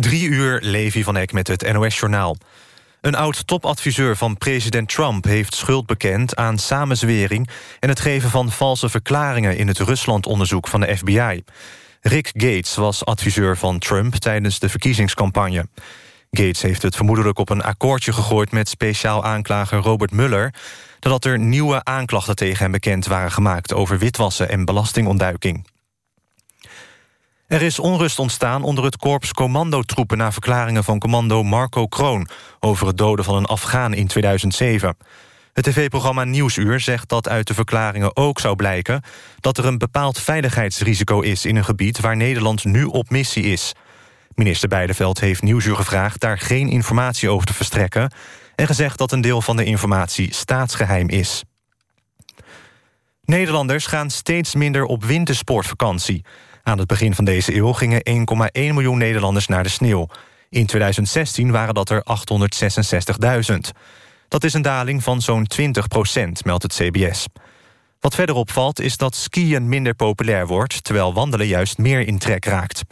Drie uur, Levi van Eck met het NOS-journaal. Een oud-topadviseur van president Trump heeft schuld bekend aan samenzwering... en het geven van valse verklaringen in het Rusland-onderzoek van de FBI. Rick Gates was adviseur van Trump tijdens de verkiezingscampagne. Gates heeft het vermoedelijk op een akkoordje gegooid... met speciaal aanklager Robert Mueller... nadat er nieuwe aanklachten tegen hem bekend waren gemaakt... over witwassen en belastingontduiking. Er is onrust ontstaan onder het korps commandotroepen... na verklaringen van commando Marco Kroon... over het doden van een Afghaan in 2007. Het tv-programma Nieuwsuur zegt dat uit de verklaringen ook zou blijken... dat er een bepaald veiligheidsrisico is in een gebied... waar Nederland nu op missie is. Minister Beideveld heeft Nieuwsuur gevraagd... daar geen informatie over te verstrekken... en gezegd dat een deel van de informatie staatsgeheim is. Nederlanders gaan steeds minder op wintersportvakantie... Aan het begin van deze eeuw gingen 1,1 miljoen Nederlanders naar de sneeuw. In 2016 waren dat er 866.000. Dat is een daling van zo'n 20 procent, meldt het CBS. Wat verder opvalt is dat skiën minder populair wordt... terwijl wandelen juist meer in trek raakt.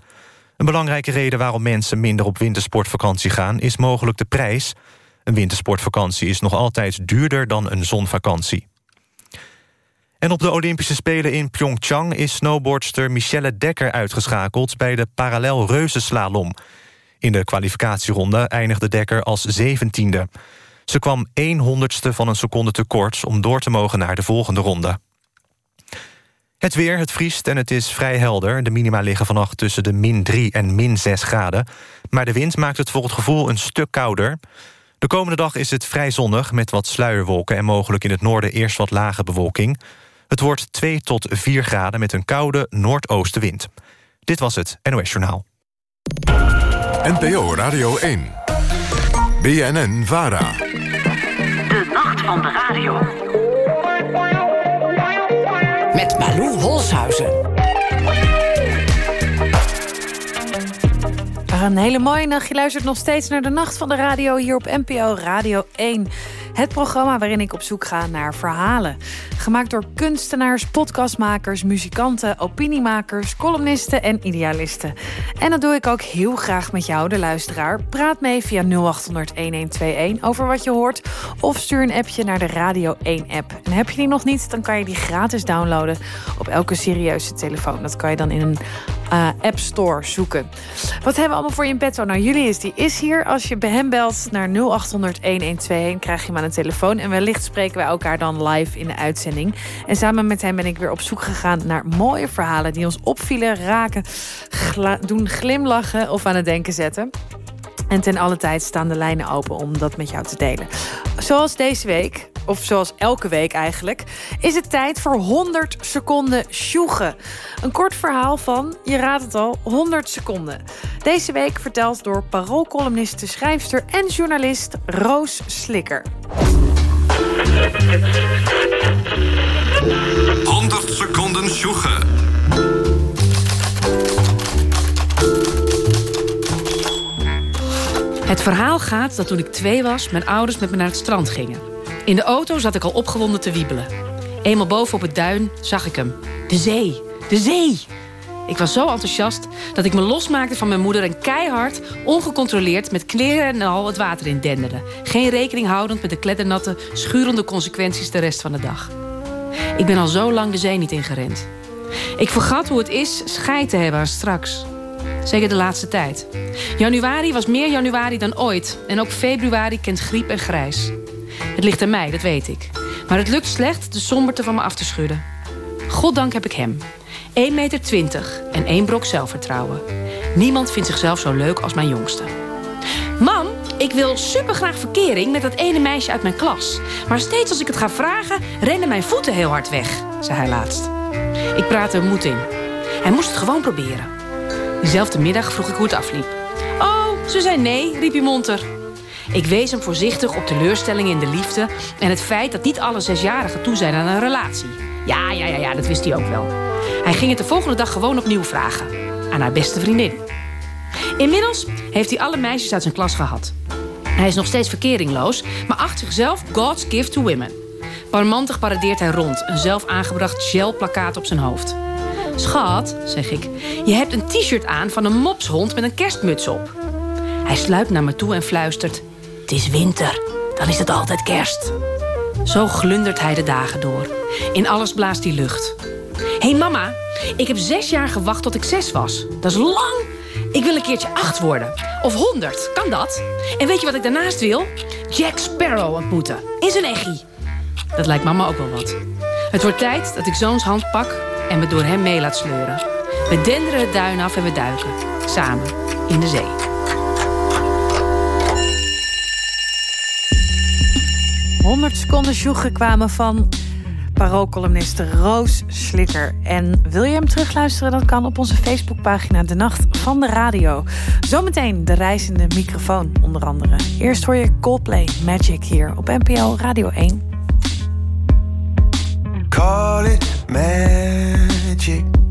Een belangrijke reden waarom mensen minder op wintersportvakantie gaan... is mogelijk de prijs. Een wintersportvakantie is nog altijd duurder dan een zonvakantie. En op de Olympische Spelen in Pyeongchang... is snowboardster Michelle Dekker uitgeschakeld... bij de parallel reuzenslalom. In de kwalificatieronde eindigde Dekker als zeventiende. Ze kwam 1 honderdste van een seconde tekort... om door te mogen naar de volgende ronde. Het weer, het vriest en het is vrij helder. De minima liggen vannacht tussen de min 3 en min 6 graden. Maar de wind maakt het voor het gevoel een stuk kouder. De komende dag is het vrij zonnig met wat sluierwolken... en mogelijk in het noorden eerst wat lage bewolking. Het wordt 2 tot 4 graden met een koude noordoostenwind. Dit was het NOS Journaal. NPO Radio 1. BNN Vara. De nacht van de radio. Met Malou Holshuizen. Een hele mooie nacht. Je luistert nog steeds naar de Nacht van de Radio hier op NPO Radio 1. Het programma waarin ik op zoek ga naar verhalen. Gemaakt door kunstenaars, podcastmakers, muzikanten, opiniemakers, columnisten en idealisten. En dat doe ik ook heel graag met jou, de luisteraar. Praat mee via 0800 1121 over wat je hoort. Of stuur een appje naar de Radio 1 app. En heb je die nog niet, dan kan je die gratis downloaden op elke serieuze telefoon. Dat kan je dan in een uh, App Store zoeken. Wat hebben we allemaal voor je in petto? Nou, jullie is die is hier. Als je bij hem belt naar 0800 1121 krijg je hem aan de telefoon. En wellicht spreken we elkaar dan live in de uitzending. En samen met hem ben ik weer op zoek gegaan naar mooie verhalen... die ons opvielen, raken, doen glimlachen of aan het denken zetten. En ten alle tijd staan de lijnen open om dat met jou te delen. Zoals deze week, of zoals elke week eigenlijk... is het tijd voor 100 seconden sjoegen. Een kort verhaal van, je raadt het al, 100 seconden. Deze week verteld door paroolcolumniste, schrijfster en journalist Roos Slikker. 100 seconden sjoegen. Het verhaal gaat dat toen ik twee was... mijn ouders met me naar het strand gingen. In de auto zat ik al opgewonden te wiebelen. Eenmaal boven op het duin zag ik hem. De zee, de zee! Ik was zo enthousiast dat ik me losmaakte van mijn moeder... en keihard, ongecontroleerd, met kleren en al het water in denderde. Geen rekening houdend met de kleddernatte, schurende consequenties de rest van de dag. Ik ben al zo lang de zee niet ingerend. Ik vergat hoe het is scheid te hebben aan straks. Zeker de laatste tijd. Januari was meer januari dan ooit. En ook februari kent griep en grijs. Het ligt aan mij, dat weet ik. Maar het lukt slecht de somberte van me af te schudden. Goddank heb ik hem. 1,20 meter en één brok zelfvertrouwen. Niemand vindt zichzelf zo leuk als mijn jongste. Mam, ik wil supergraag verkering met dat ene meisje uit mijn klas. Maar steeds als ik het ga vragen, rennen mijn voeten heel hard weg, zei hij laatst. Ik praatte hem moed in. Hij moest het gewoon proberen. Diezelfde middag vroeg ik hoe het afliep. Oh, ze zei nee, riep hij monter. Ik wees hem voorzichtig op teleurstellingen in de liefde... en het feit dat niet alle zesjarigen toe zijn aan een relatie. Ja, ja, ja, ja, dat wist hij ook wel. Hij ging het de volgende dag gewoon opnieuw vragen. Aan haar beste vriendin. Inmiddels heeft hij alle meisjes uit zijn klas gehad. Hij is nog steeds verkeringloos, maar acht zichzelf God's gift to women. Parmantig paradeert hij rond, een zelf aangebracht gelplakkaat op zijn hoofd. Schat, zeg ik, je hebt een t-shirt aan van een mopshond met een kerstmuts op. Hij sluipt naar me toe en fluistert... Het is winter, dan is het altijd kerst. Zo glundert hij de dagen door. In alles blaast hij lucht. Hé hey mama, ik heb zes jaar gewacht tot ik zes was. Dat is lang. Ik wil een keertje acht worden. Of honderd, kan dat? En weet je wat ik daarnaast wil? Jack Sparrow ontmoeten. In zijn echi. Dat lijkt mama ook wel wat. Het wordt tijd dat ik zoons hand pak en me door hem mee laat sleuren. We denderen het duin af en we duiken. Samen in de zee. 100 seconden joegen kwamen van paroolcolumnist Roos Slikker. En wil je hem terugluisteren? Dat kan op onze Facebookpagina De Nacht van de Radio. Zometeen de reizende microfoon onder andere. Eerst hoor je Coldplay Magic hier op NPO Radio 1. Call it magic.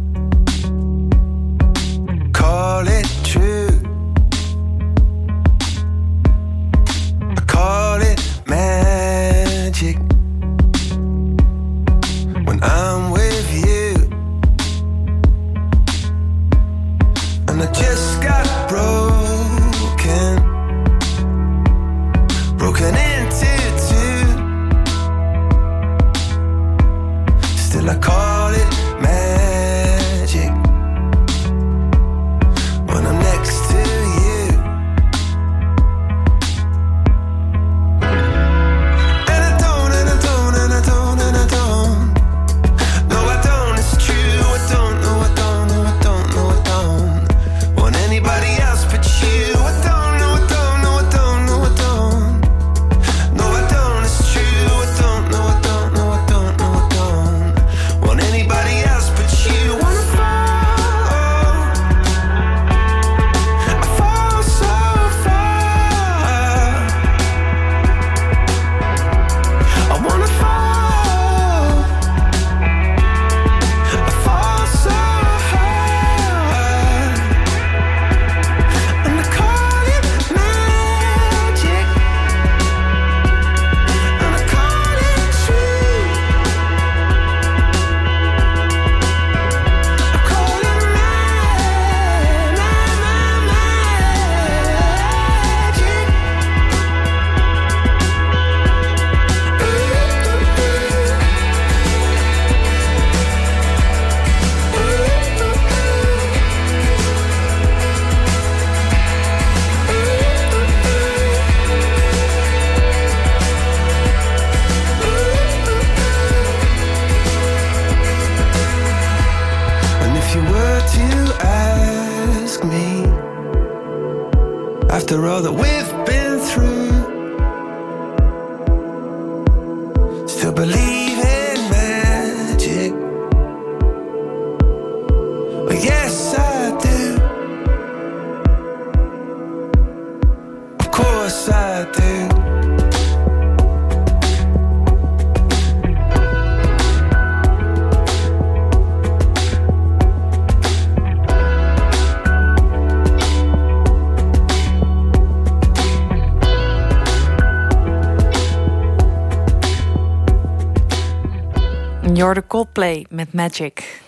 Coldplay met Magic.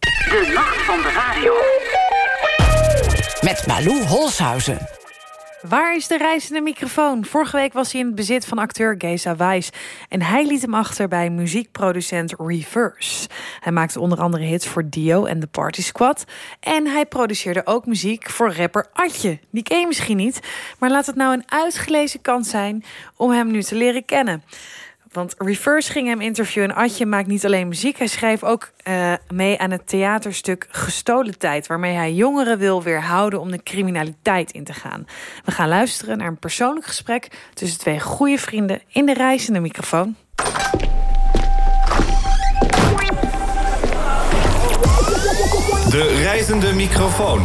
De nacht van de radio. Met Malou Holshuizen. Waar is de reizende microfoon? Vorige week was hij in het bezit van acteur Geza Wijs. En hij liet hem achter bij muziekproducent Reverse. Hij maakte onder andere hits voor Dio en The Party Squad. En hij produceerde ook muziek voor rapper Atje. Die ken je misschien niet. Maar laat het nou een uitgelezen kans zijn om hem nu te leren kennen. Want Reverse ging hem interviewen. En Atje maakt niet alleen muziek. Hij schreef ook eh, mee aan het theaterstuk Gestolen Tijd. Waarmee hij jongeren wil weerhouden om de criminaliteit in te gaan. We gaan luisteren naar een persoonlijk gesprek tussen twee goede vrienden in de reizende microfoon. De reizende microfoon.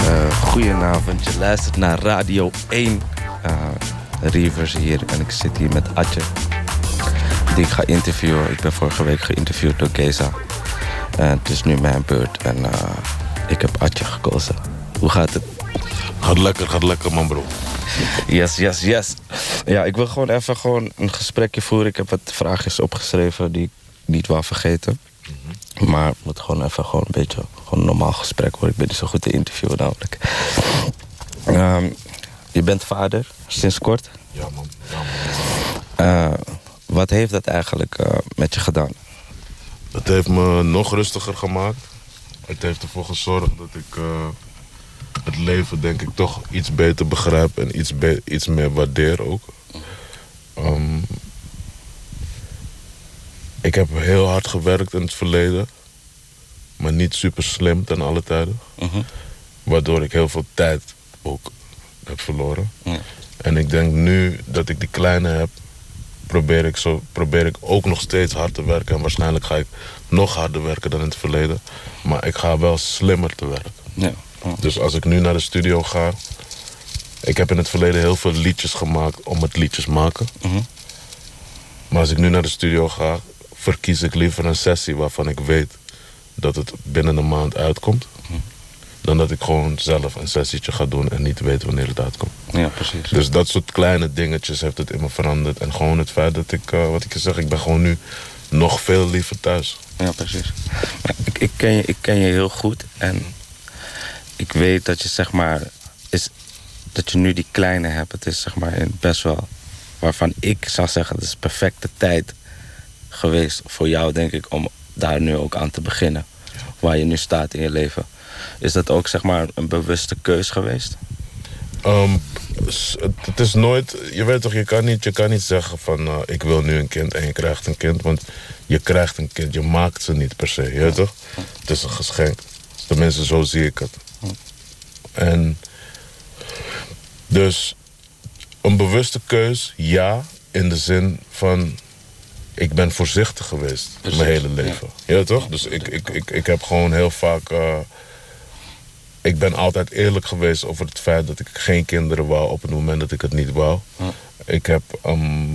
Uh, goedenavond, je luistert naar Radio 1. Rivers hier en ik zit hier met Atje. Die ik ga interviewen. Ik ben vorige week geïnterviewd door Geza. En het is nu mijn beurt en uh, ik heb Atje gekozen. Hoe gaat het? Gaat lekker, gaat lekker man bro. Yes, yes, yes. Ja, ik wil gewoon even gewoon een gesprekje voeren. Ik heb wat vraagjes opgeschreven die ik niet wou vergeten. Maar ik moet gewoon even gewoon een beetje gewoon een normaal gesprek hoor. Ik ben niet zo goed te interviewen namelijk. Ehm, je bent vader sinds kort. Ja, man. Ja, man. Eh, wat heeft dat eigenlijk eh, met je gedaan? Het heeft me nog rustiger gemaakt. Het heeft ervoor gezorgd dat ik eh, het leven denk ik toch iets beter begrijp en iets, be- iets meer waardeer ook. Ehm, ik heb heel hard gewerkt in het verleden, maar niet super slim ten alle tijden. Waardoor ik heel veel tijd ook heb verloren. Ja. En ik denk nu dat ik die kleine heb, probeer ik, zo, probeer ik ook nog steeds hard te werken. En waarschijnlijk ga ik nog harder werken dan in het verleden. Maar ik ga wel slimmer te werk. Ja. Dus als ik nu naar de studio ga. Ik heb in het verleden heel veel liedjes gemaakt om het liedjes maken. Maar als ik nu naar de studio ga, verkies ik liever een sessie waarvan ik weet dat het binnen een maand uitkomt. Dan dat ik gewoon zelf een sessietje ga doen en niet weet wanneer het uitkomt. ja, precies. Dus dat soort kleine dingetjes heeft het in me veranderd. En gewoon het feit dat ik, eh, wat ik je zeg, ik ben gewoon nu nog veel liever thuis. Ja, precies. Maar ik, ik, ken je, ik ken je heel goed. En ik weet dat je zeg maar... Is, dat je nu die kleine hebt. Het is zeg maar best wel... Waarvan ik zou zeggen, het is perfecte tijd geweest voor jou, denk ik... om daar nu ook aan te beginnen. Waar je nu staat in je leven. Is dat ook zeg maar een bewuste keus geweest? Ehm, het, is nooit, je weet toch, je kan niet, je kan niet zeggen van eh, ik wil nu een kind en je krijgt een kind. Want je krijgt een kind, je maakt ze niet per se, je weet toch? Het is een geschenk. Tenminste, zo zie ik het. En dus een bewuste keus, ja, in de zin van ik ben voorzichtig geweest Precies, mijn hele leven. Ja, toch? Dus ik, ik, ik, ik heb gewoon heel vaak. eh, ik ben altijd eerlijk geweest over het feit dat ik geen kinderen wou op het moment dat ik het niet wou. Ik heb ehm,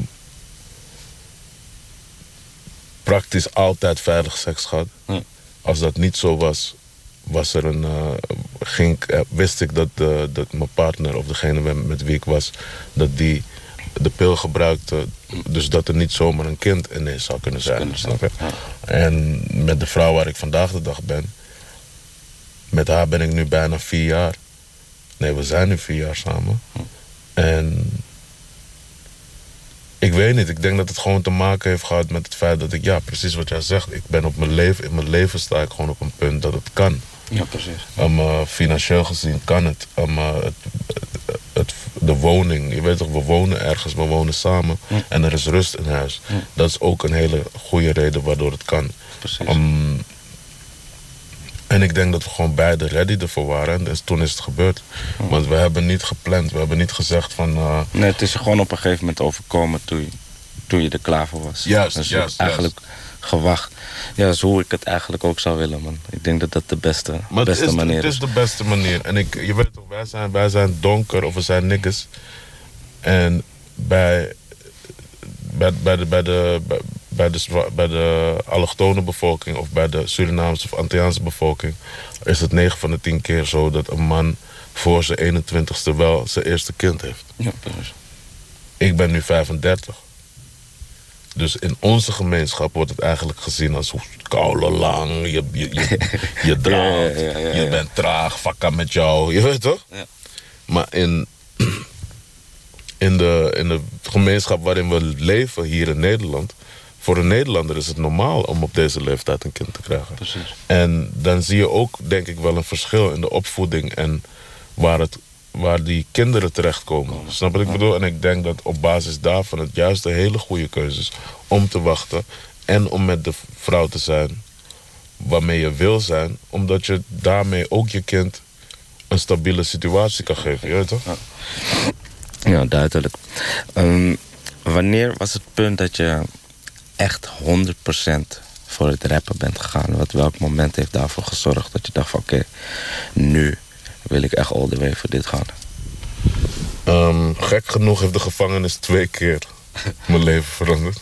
praktisch altijd veilig seks gehad. Als dat niet zo was, was er een, eh, ging, eh, wist ik dat, eh, dat mijn partner of degene met, wie ik was, dat die de pil gebruikte. Dus dat er niet zomaar een kind ineens zou kunnen zijn. kunnen snap je? zijn, En met de vrouw waar ik vandaag de dag ben, met haar ben ik nu bijna vier jaar. Nee, we zijn nu vier jaar samen. En ik weet niet, ik denk dat het gewoon te maken heeft gehad met het feit dat ik, ja, precies wat jij zegt, ik ben op mijn leven, in mijn leven sta ik gewoon op een punt dat het kan. Ja, precies. Um, uh, financieel gezien kan het. Um, uh, het, het, het- de woning, je weet toch, we wonen ergens, we wonen samen en er is rust in huis. Dat is ook een hele goede reden waardoor het kan. Precies. Um, en ik denk dat we gewoon beide ready ervoor waren. En dus toen is het gebeurd. Want we hebben niet gepland. We hebben niet gezegd van... uh, Nee, het is je gewoon op een gegeven moment overkomen toen je, toen je er klaar voor was. Juist, dus juist, eigenlijk gewacht. Ja, dat is hoe ik het eigenlijk ook zou willen, man. Ik denk dat dat de beste, Maar het beste is, manier het is. is de beste manier. En ik, je weet toch, wij zijn, wij zijn donker of we zijn niggers. En bij, bij, bij, de, bij, de, bij, de, bij de allochtone bevolking of bij de Surinaamse of Antilliaanse bevolking is het 9 van de 10 keer zo dat een man voor zijn 21ste wel zijn eerste kind heeft. Ja, precies. Ik ben nu 35. Dus in onze gemeenschap wordt het eigenlijk gezien als koude lang, je, je, je, je draalt, Ja, ja, ja, ja, je ja. bent traag, fakka met jou, je weet toch? Ja. Maar in, in, de, in de gemeenschap waarin we leven hier in Nederland, voor een Nederlander is het normaal om op deze leeftijd een kind te krijgen. Precies. En dan zie je ook, denk ik, wel een verschil in de opvoeding en waar, het, waar die kinderen terechtkomen. Snap wat ik bedoel? En ik denk dat op basis daarvan het juist een hele goede keuze is om te wachten en om met de vrouw te zijn waarmee je wil zijn, omdat je daarmee ook je kind een stabiele situatie kan geven. Je weet toch? Ja, duidelijk. Ehm, wanneer was het punt dat je echt 100% voor het rappen bent gegaan? Wat, welk moment heeft daarvoor gezorgd dat je dacht van... oké, nu wil ik echt all the way voor dit gaan? Ehm, gek genoeg heeft de gevangenis twee keer mijn leven veranderd.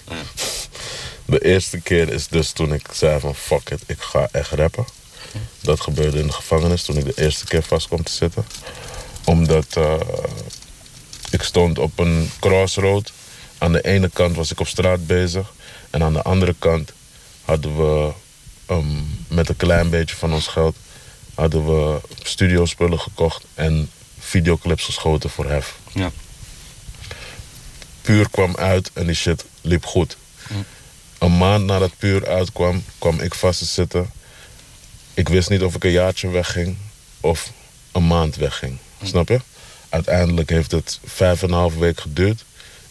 De eerste keer is dus toen ik zei van fuck it, ik ga echt rappen. Dat gebeurde in de gevangenis toen ik de eerste keer vast kwam te zitten. Omdat eh, ik stond op een crossroad. Aan de ene kant was ik op straat bezig. En aan de andere kant hadden we ehm, met een klein beetje van ons geld hadden we studiospullen gekocht en videoclips geschoten voor Hef. Ja. Puur kwam uit en die shit liep goed. Een maand nadat Puur uitkwam, kwam ik vast te zitten. Ik wist niet of ik een jaartje wegging of een maand wegging. Snap je? Uiteindelijk heeft het vijf en een half week geduurd.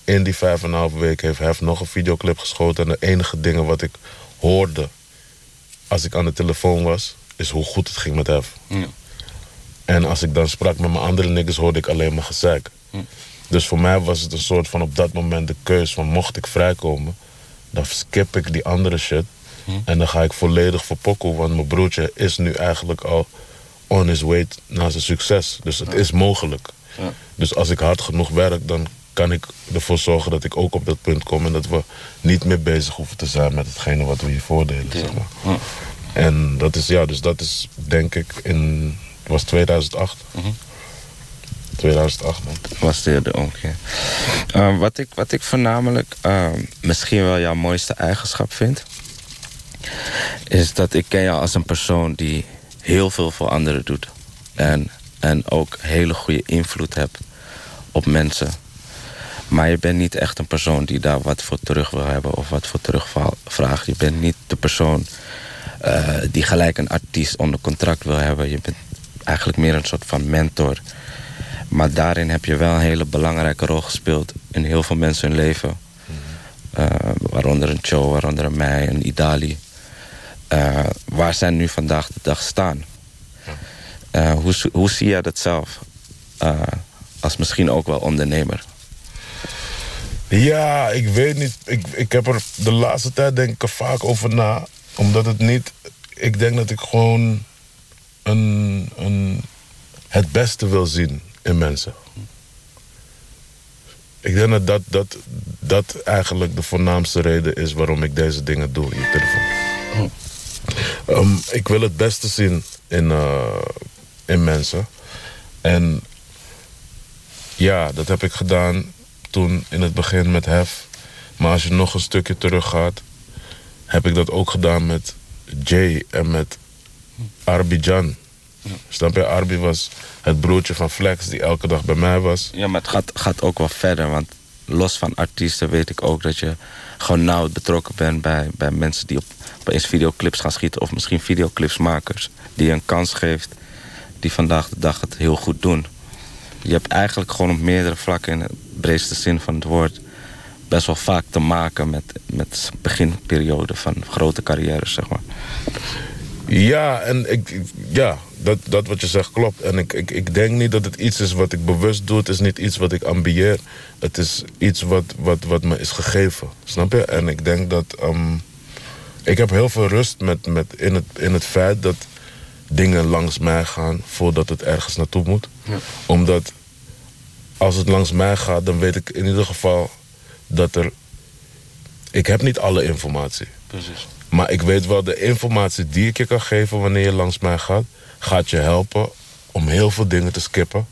In die vijf en een half week heeft Hef nog een videoclip geschoten. En de enige dingen wat ik hoorde als ik aan de telefoon was, is hoe goed het ging met Hef. Ja. En als ik dan sprak met mijn andere niggas, hoorde ik alleen maar gezeik. Dus voor mij was het een soort van op dat moment de keus van mocht ik vrijkomen, dan skip ik die andere shit. En dan ga ik volledig voor pokoe, want mijn broertje is nu eigenlijk al on his way naar zijn succes. Dus het is mogelijk. Ja. Dus als ik hard genoeg werk, dan kan ik ervoor zorgen dat ik ook op dat punt kom en dat we niet meer bezig hoeven te zijn met hetgene wat we hiervoor deden. Zeg maar. Ja. En dat is, ja, dus dat is denk ik in, het was 2008. 2008 man. was de, de omkeer. Eh, wat, ik, wat ik voornamelijk eh, misschien wel jouw mooiste eigenschap vind... is dat ik ken jou als een persoon die heel veel voor anderen doet. En, en ook hele goede invloed hebt op mensen. Maar je bent niet echt een persoon die daar wat voor terug wil hebben... of wat voor terugvraagt. Je bent niet de persoon eh, die gelijk een artiest onder contract wil hebben. Je bent eigenlijk meer een soort van mentor... Maar daarin heb je wel een hele belangrijke rol gespeeld in heel veel mensen hun leven. Eh, waaronder een Cho, waaronder een mij, een Idali. Eh, waar zij nu vandaag de dag staan. Hoe, hoe zie jij dat zelf? Als misschien ook wel ondernemer. Ja, ik weet niet. Ik, ik heb er de laatste tijd denk ik er vaak over na. Omdat het niet... Ik denk dat ik gewoon een, een, het beste wil zien in mensen. Ik denk dat dat, dat dat eigenlijk de voornaamste reden is waarom ik deze dingen doe, je telefoon. Ehm, ik wil het beste zien in, eh, in mensen. En ja, dat heb ik gedaan toen in het begin met Hef. Maar als je nog een stukje terug gaat, heb ik dat ook gedaan met Jay en met Arbidjan. Snap je? Arbi was het broertje van Flex die elke dag bij mij was. Ja, maar het gaat, gaat ook wel verder. Want los van artiesten weet ik ook dat je gewoon nauw betrokken bent bij, bij mensen die op, opeens videoclips gaan schieten. Of misschien videoclipsmakers. Die je een kans geeft. Die vandaag de dag het heel goed doen. Je hebt eigenlijk gewoon op meerdere vlakken in breedste zin van het woord. Best wel vaak te maken met, met beginperiode van grote carrières, zeg maar. Ja, en ik, ja, dat, dat wat je zegt klopt. En ik, ik, ik denk niet dat het iets is wat ik bewust doe. Het is niet iets wat ik ambieer. Het is iets wat, wat, wat me is gegeven. Snap je? En ik denk dat... ehm, ik heb heel veel rust met, met in, het, in het feit dat dingen langs mij gaan... voordat het ergens naartoe moet. Omdat als het langs mij gaat, dan weet ik in ieder geval dat er... Ik heb niet alle informatie. Precies. Maar ik weet wel, de informatie die ik je kan geven wanneer je langs mij gaat, gaat je helpen om heel veel dingen te skippen.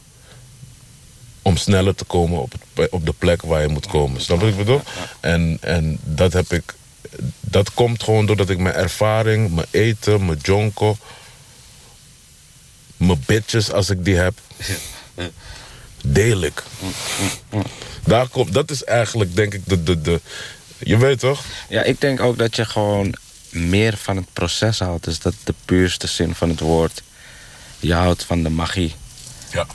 Om sneller te komen op, het, op de plek waar je moet komen. Snap je wat ik bedoel? En, en dat heb ik. Dat komt gewoon doordat ik mijn ervaring, mijn eten, mijn jonko, mijn bitches als ik die heb, deel ik. Daar komt, dat is eigenlijk denk ik de, de, de. Je weet toch? Ja, ik denk ook dat je gewoon meer van het proces houdt. Dus dat de puurste zin van het woord. Je houdt van de magie. Ja.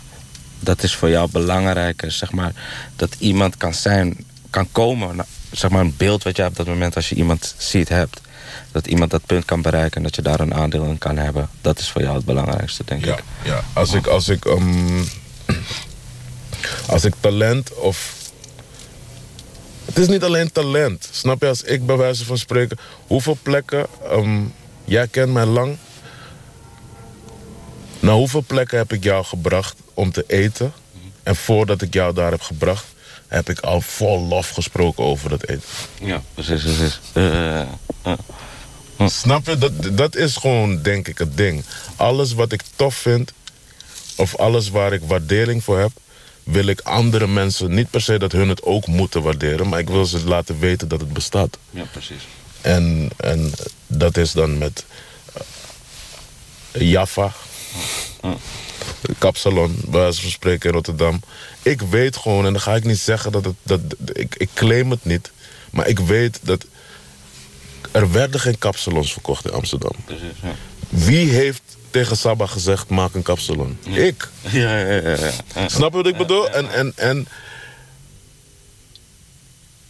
Dat is voor jou belangrijker, zeg maar. Dat iemand kan zijn, kan komen. nou, Zeg maar een beeld wat je op dat moment als je iemand ziet hebt. Dat iemand dat punt kan bereiken en dat je daar een aandeel in kan hebben. Dat is voor jou het belangrijkste, denk Ja, ik. ja. Als ik, als ik, ehm, als ik talent of. Het is niet alleen talent. Snap je? Als ik bij wijze van spreken. Hoeveel plekken. ehm, jij kent mij lang. Naar hoeveel plekken heb ik jou gebracht om te eten? En voordat ik jou daar heb gebracht, heb ik al vol lof gesproken over dat eten. Ja, precies, precies. Eh, eh, eh. Snap je? Dat, dat is gewoon, denk ik, het ding. Alles wat ik tof vind, of alles waar ik waardering voor heb, wil ik andere mensen, niet per se dat hun het ook moeten waarderen, maar ik wil ze laten weten dat het bestaat. Ja, precies. En, en dat is dan met eh, Jaffa. Kapsalon, bij wijze van spreken in Rotterdam. Ik weet gewoon, en dan ga ik niet zeggen dat het... Dat, ik, ik claim het niet. Maar ik weet dat... Er werden geen kapsalons verkocht in Amsterdam. Wie heeft tegen Saba gezegd, maak een kapsalon? Ik. Ja, ja, ja, ja. Snap je wat ik bedoel? En, en, en...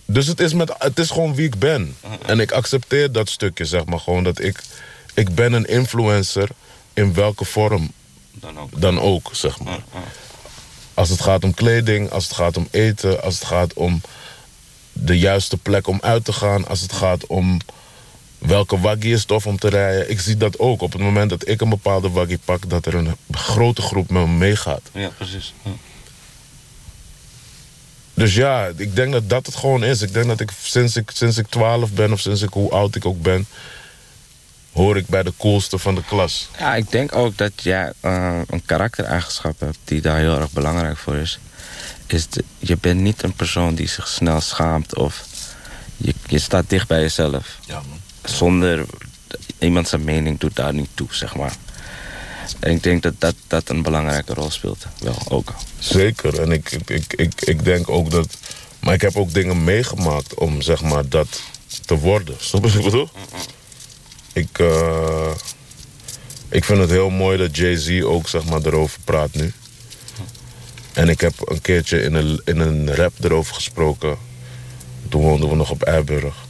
Dus het is, met, het is gewoon wie ik ben. En ik accepteer dat stukje, zeg maar. Gewoon dat ik... Ik ben een influencer in welke vorm Dan ook. dan ook, zeg maar. Als het gaat om kleding, als het gaat om eten... als het gaat om de juiste plek om uit te gaan... als het gaat om welke waggie is tof om te rijden. Ik zie dat ook. Op het moment dat ik een bepaalde waggie pak... dat er een grote groep met me meegaat. Ja, precies. Ja. Dus ja, ik denk dat dat het gewoon is. Ik denk dat ik sinds ik, sinds ik 12 ben of sinds ik hoe oud ik ook ben... hoor ik bij de coolste van de klas. Ja, ik denk ook dat jij eh, een karaktereigenschap hebt die daar heel erg belangrijk voor is. is de- je bent niet een persoon die zich snel schaamt of je, je staat dicht bij jezelf. Ja, man. Zonder iemand zijn mening doet daar niet toe, zeg maar. En ik denk dat dat, dat een belangrijke rol speelt. Wel, ook. Zeker. En ik, ik, ik, ik, denk ook dat... Maar ik heb ook dingen meegemaakt om zeg maar dat te worden. Snap je wat ik bedoel? Ik, eh, ik vind het heel mooi dat Jay-Z ook zeg maar erover praat nu. En ik heb een keertje in een, in een rap erover gesproken. Toen woonden we nog op Eiburg.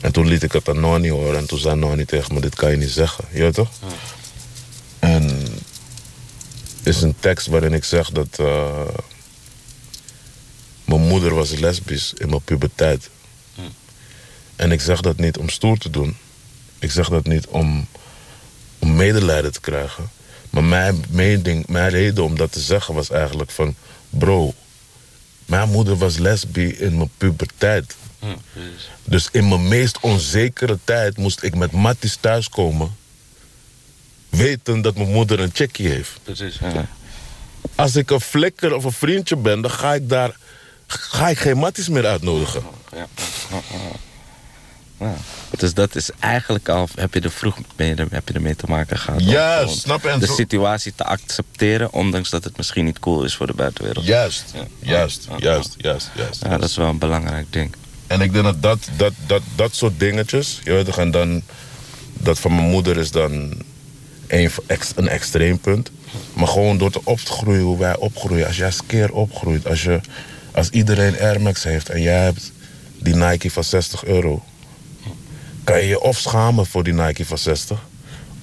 En toen liet ik het aan Nani horen. En toen zei Nani tegen me, dit kan je niet zeggen. Je weet toch? En is een tekst waarin ik zeg dat... eh, mijn moeder was lesbisch in mijn puberteit. En ik zeg dat niet om stoer te doen. Ik zeg dat niet om, om medelijden te krijgen. Maar mijn, mening, mijn reden om dat te zeggen was eigenlijk van... Bro, mijn moeder was lesbi in mijn puberteit. Dus in mijn meest onzekere tijd moest ik met matties thuiskomen... weten dat mijn moeder een checkie heeft. Precies. Ja. Als ik een flikker of een vriendje ben, dan ga ik daar... ga ik geen matties meer uitnodigen. Ja. Ja. Dus dat is eigenlijk al, heb je er vroeg mee, heb je ermee te maken gehad. Juist, snap je? En De zo- situatie te accepteren, ondanks dat het misschien niet cool is voor de buitenwereld. Juist, Ja. juist, Ja. juist, juist, juist. Ja, dat is wel een belangrijk ding. En ik denk dat dat, dat, dat, dat soort dingetjes, je weet toch, en dan, dat van mijn moeder is dan een, een extreem punt. Maar gewoon door te op te groeien hoe wij opgroeien. Als jij skeer opgroeit, als, je, als iedereen Air Max heeft en jij hebt die Nike van 60 euro. Kan je je of schamen voor die Nike van 60,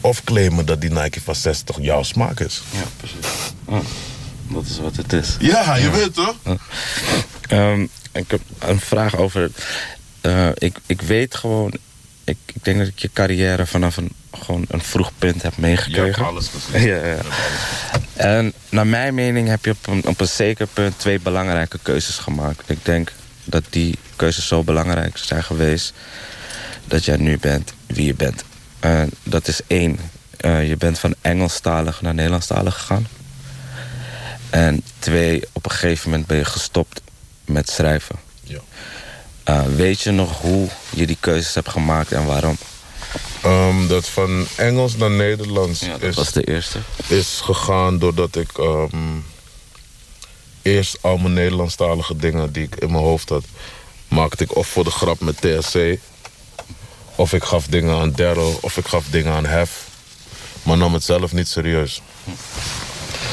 of claimen dat die Nike van 60 jouw smaak is. Ja, precies. Ja, dat is wat het is. Ja, je weet toch? Ik heb een vraag over. eh, ik, ik weet gewoon. Ik, ik denk dat ik je carrière vanaf een, gewoon een vroeg punt heb meegekregen. alles gezien. Ja, ja. En naar mijn mening heb je op een, op een zeker punt twee belangrijke keuzes gemaakt. Ik denk dat die keuzes zo belangrijk zijn geweest dat jij nu bent wie je bent. En dat is één, eh, je bent van Engelstalig naar Nederlandstalig gegaan. En twee, op een gegeven moment ben je gestopt met schrijven. Ja. Eh, weet je nog hoe je die keuzes hebt gemaakt en waarom? Ehm, dat van Engels naar Nederlands Ja, dat is, was de eerste. is gegaan doordat ik ehm, eerst al mijn Nederlandstalige dingen die ik in mijn hoofd had, maakte ik of voor de grap met TSC, of ik gaf dingen aan Daryl, of ik gaf dingen aan Hef, maar nam het zelf niet serieus.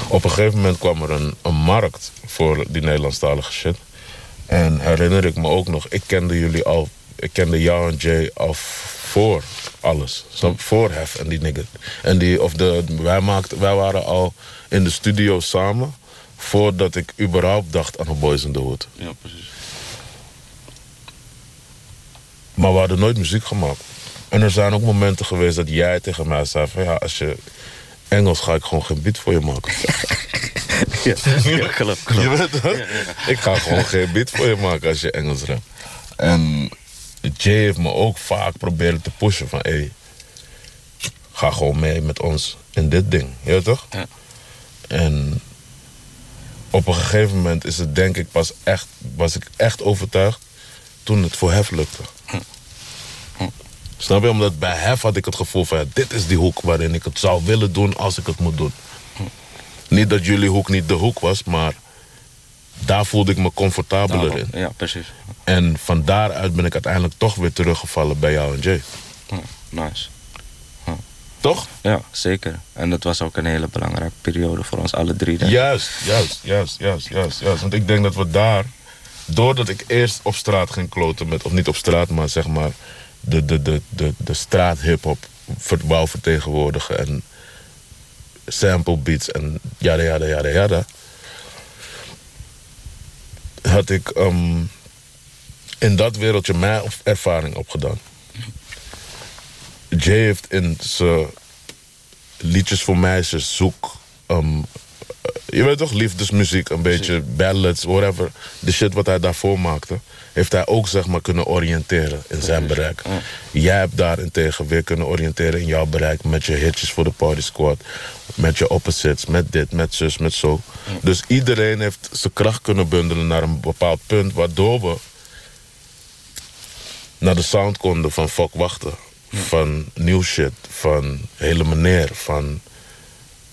Op een gegeven moment kwam er een, een markt voor die Nederlandstalige shit. En herinner ik me ook nog, ik kende jullie al, ik kende jou en Jay al voor alles. Voor Hef en die nigger. En die, of de, wij, maakten, wij waren al in de studio samen voordat ik überhaupt dacht aan een Boys in the Hood. Ja, precies. Maar we hadden nooit muziek gemaakt. En er zijn ook momenten geweest dat jij tegen mij zei van ja, als je Engels ga ik gewoon geen beat voor je maken. Ja, ja klopt, klopt. Je weet dat? Ik ga gewoon geen beat voor je maken als je Engels rapt. En Jay heeft me ook vaak proberen te pushen van hé, hey, ga gewoon mee met ons in dit ding. Je weet toch? Ja. En op een gegeven moment is het denk ik pas echt, was ik echt overtuigd toen het voor Hef lukte. Snap je? Omdat bij Hef had ik het gevoel van... ja, dit is die hoek waarin ik het zou willen doen als ik het moet doen. Niet dat jullie hoek niet de hoek was, maar... daar voelde ik me comfortabeler in. Ja, precies. En van daaruit ben ik uiteindelijk toch weer teruggevallen bij jou en Jay. Ja, nice. Toch? Ja, zeker. En dat was ook een hele belangrijke periode voor ons alle drie. Juist, juist, juist, juist, juist, juist. Want ik denk dat we daar... Doordat ik eerst op straat ging kloten met... Of niet op straat, maar zeg maar... De, de, de, de, de straat hip-hop wou vertegenwoordigen. En sample beats en jada, jada, jada, jada. Had ik ehm, in dat wereldje mijn ervaring opgedaan. Jay heeft in zijn liedjes voor meisjes zoek... ehm, je weet toch, liefdesmuziek, een beetje ballads, whatever. De shit wat hij daarvoor maakte, heeft hij ook zeg maar kunnen oriënteren in zijn bereik. Jij hebt daarentegen weer kunnen oriënteren in jouw bereik met je hitjes voor de Party Squad. Met je opposites, met dit, met zus, met zo. Dus iedereen heeft zijn kracht kunnen bundelen naar een bepaald punt, waardoor we naar de sound konden van Fuck Wachten. Van nieuw shit, van Hele Meneer, van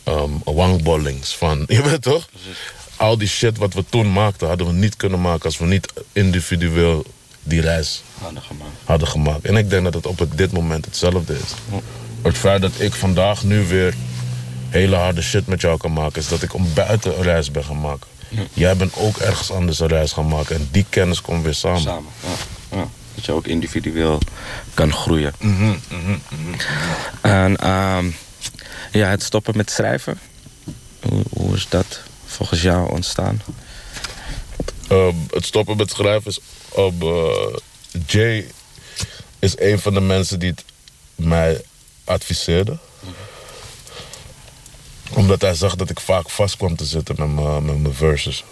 ehm Wangbollings, van, je weet toch? Al die shit wat we toen maakten, hadden we niet kunnen maken als we niet individueel die reis Hadden gemaakt. hadden gemaakt. En ik denk dat het op het, dit moment hetzelfde is. Het feit dat ik vandaag nu weer hele harde shit met jou kan maken, is dat ik om buiten een reis ben gaan maken. Jij bent ook ergens anders een reis gaan maken en die kennis komt weer samen. Samen, ja. ja. Dat je ook individueel kan groeien. En ehm, ja, het stoppen met schrijven. Hoe, hoe is dat volgens jou ontstaan? Ehm, het stoppen met schrijven is op. eh, Jay is een van de mensen die het mij adviseerde. Omdat hij zag dat ik vaak vast kwam te zitten met mijn, met mijn verses.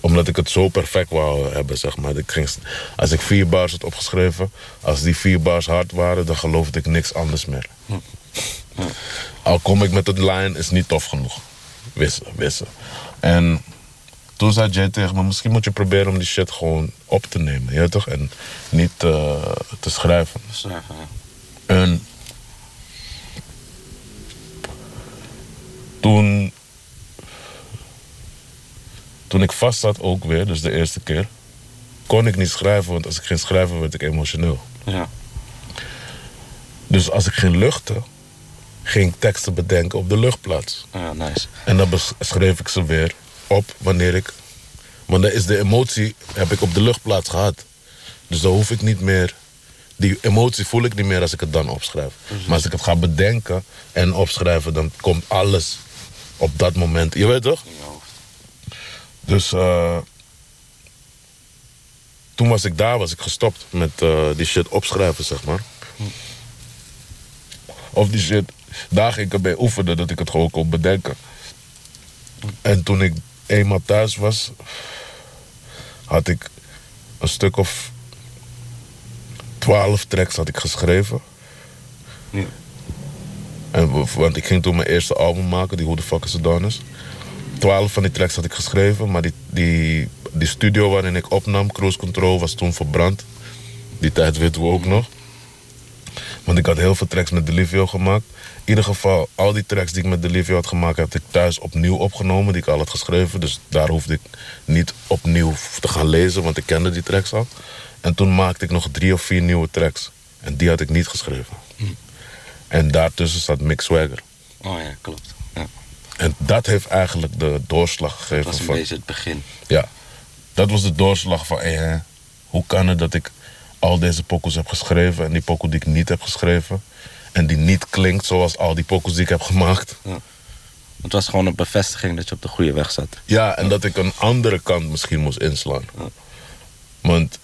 Omdat ik het zo perfect wou hebben, zeg maar. Ik ging, als ik vier bars had opgeschreven, als die vier bars hard waren, dan geloofde ik niks anders meer. Al kom ik met het line, is niet tof genoeg. Wissen, wissen. En toen zei Jay tegen me, misschien moet je proberen om die shit gewoon op te nemen. Ja, toch? En niet eh, te schrijven. Schrijven, ja. En toen, toen ik vast zat ook weer, dus de eerste keer, kon ik niet schrijven, want als ik ging schrijven werd ik emotioneel. Ja. Dus als ik ging luchten, ging teksten bedenken op de luchtplaats. Ja, nice. En dan schreef ik ze weer op wanneer ik. Want dan is de emotie heb ik op de luchtplaats gehad. Dus dan hoef ik niet meer. Die emotie voel ik niet meer als ik het dan opschrijf. Maar als ik het ga bedenken en opschrijven, dan komt alles op dat moment. Je weet toch? Dus eh, toen was ik daar, was ik gestopt met eh, die shit opschrijven, zeg maar. Of die shit, daar ging ik erbij oefenen dat ik het gewoon kon bedenken. En toen ik eenmaal thuis was, had ik een stuk of twaalf tracks had ik geschreven. Ja. En, want ik ging toen mijn eerste album maken, die Who the Fuck is the Donors. Twaalf van die tracks had ik geschreven, maar die, die, die studio waarin ik opnam, Cruise Control, was toen verbrand. Die tijd weten we ook nog. Want ik had heel veel tracks met Delivio gemaakt. In ieder geval, al die tracks die ik met Delivio had gemaakt... had ik thuis opnieuw opgenomen, die ik al had geschreven. Dus daar hoefde ik niet opnieuw te gaan lezen, want ik kende die tracks al. En toen maakte ik nog drie of vier nieuwe tracks. En die had ik niet geschreven. En daartussen zat Mick Swagger. Oh ja, klopt. Ja. En dat heeft eigenlijk de doorslag Dat gegeven. was een van- beetje het begin. ja, dat was de doorslag van... hè, hoe kan het dat ik al deze pokoes heb geschreven... en die pokoe die ik niet heb geschreven... en die niet klinkt zoals al die pokoes die ik heb gemaakt. Het was gewoon een bevestiging dat je op de goede weg zat. Ja, en dat ik een andere kant misschien moest inslaan. Want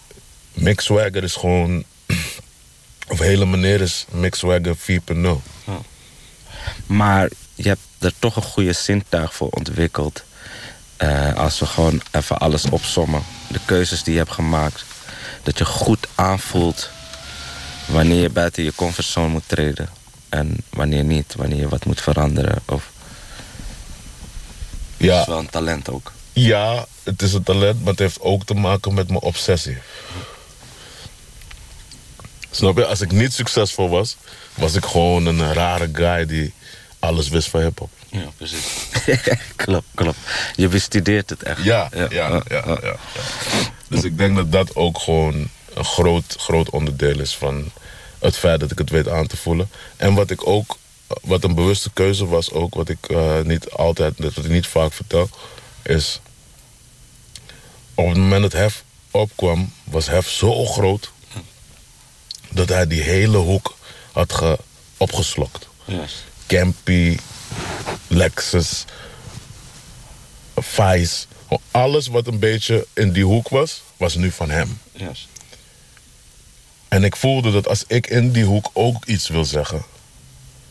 Mick Swagger is gewoon... of hele meneer is Mick Swagger 4.0. Maar je hebt er toch een goede zintuig voor ontwikkeld. Eh, als we gewoon even alles opsommen. De keuzes die je hebt gemaakt. Dat je goed aanvoelt wanneer je buiten je comfortzone moet treden. En wanneer niet. Wanneer je wat moet veranderen. Of, Ja, is wel een talent ook. ja, het is een talent, maar het heeft ook te maken met mijn obsessie. Snap je? Als ik niet succesvol was, was ik gewoon een rare guy die alles wist van hip-hop. Ja, precies. klopt, klopt. Je bestudeert het echt. Ja, ja, ja, ja, ja, Dus ik denk dat dat ook gewoon een groot, groot onderdeel is van het feit dat ik het weet aan te voelen. En wat ik ook, wat een bewuste keuze was ook, wat ik eh, niet altijd, wat ik niet vaak vertel, is op het moment dat Hef opkwam, was Hef zo groot dat hij die hele hoek had ge, opgeslokt. Juist. Campy, Lexus, Vice. Alles wat een beetje in die hoek was, was nu van hem. Juist. En ik voelde dat als ik in die hoek ook iets wil zeggen,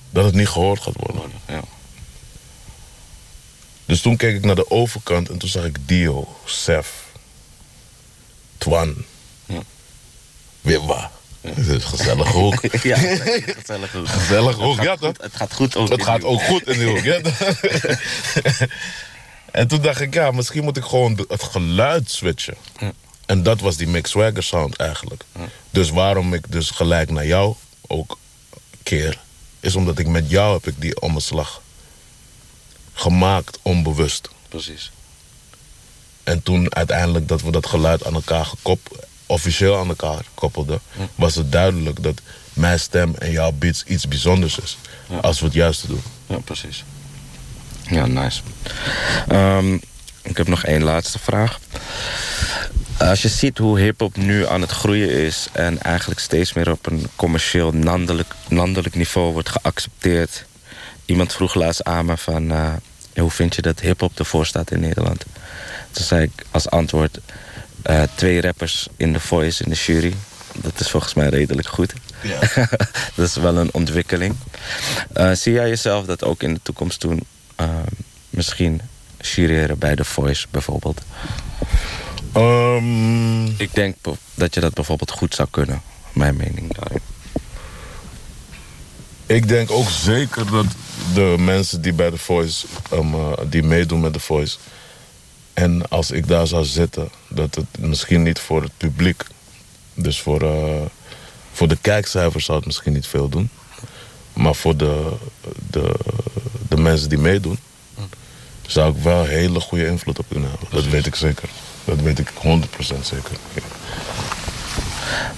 dat het niet gehoord gaat worden. Ja. Dus toen keek ik naar de overkant en toen zag ik Dio, Sef, Twan, Ja. Wibba. Het is een gezellige hoek. ja, gezellig goed. Gezellig hoek, Het ja gaat toch? goed- Het gaat goed ook. Het gaat ook hoek. goed in die hoek. Ja. en toen dacht ik, ja, misschien moet ik gewoon het geluid switchen. En dat was die Mick Swagger sound eigenlijk. Dus waarom ik dus gelijk naar jou ook keer... is omdat ik met jou heb ik die omslag gemaakt onbewust. Precies. En toen uiteindelijk dat we dat geluid aan elkaar gekoppeld, officieel aan elkaar koppelden, was het duidelijk dat mijn stem en jouw beats iets bijzonders is. Als we het juiste doen. Ja, precies. Ja, nice. Ehm, ik heb nog één laatste vraag. Als je ziet hoe hip-hop nu aan het groeien is en eigenlijk steeds meer op een commercieel landelijk, landelijk niveau wordt geaccepteerd. Iemand vroeg laatst aan me van eh, hoe vind je dat hip-hop ervoor staat in Nederland? Toen zei ik als antwoord eh, twee rappers in de voice in de jury. Dat is volgens mij redelijk goed. Ja. dat is wel een ontwikkeling. Eh, zie jij jezelf dat ook in de toekomst doen? Misschien jureren bij The Voice bijvoorbeeld? Ehm, Ik denk dat je dat bijvoorbeeld goed zou kunnen. Mijn mening daarin. ik denk ook zeker dat de mensen die bij The Voice, um, eh, die meedoen met The Voice, en als ik daar zou zitten, dat het misschien niet voor het publiek, dus voor, eh, voor de kijkcijfers zou het misschien niet veel doen. Maar voor de, de, de mensen die meedoen, zou ik wel hele goede invloed op kunnen hebben. Dat weet ik zeker. Dat weet ik 100% zeker. Ja.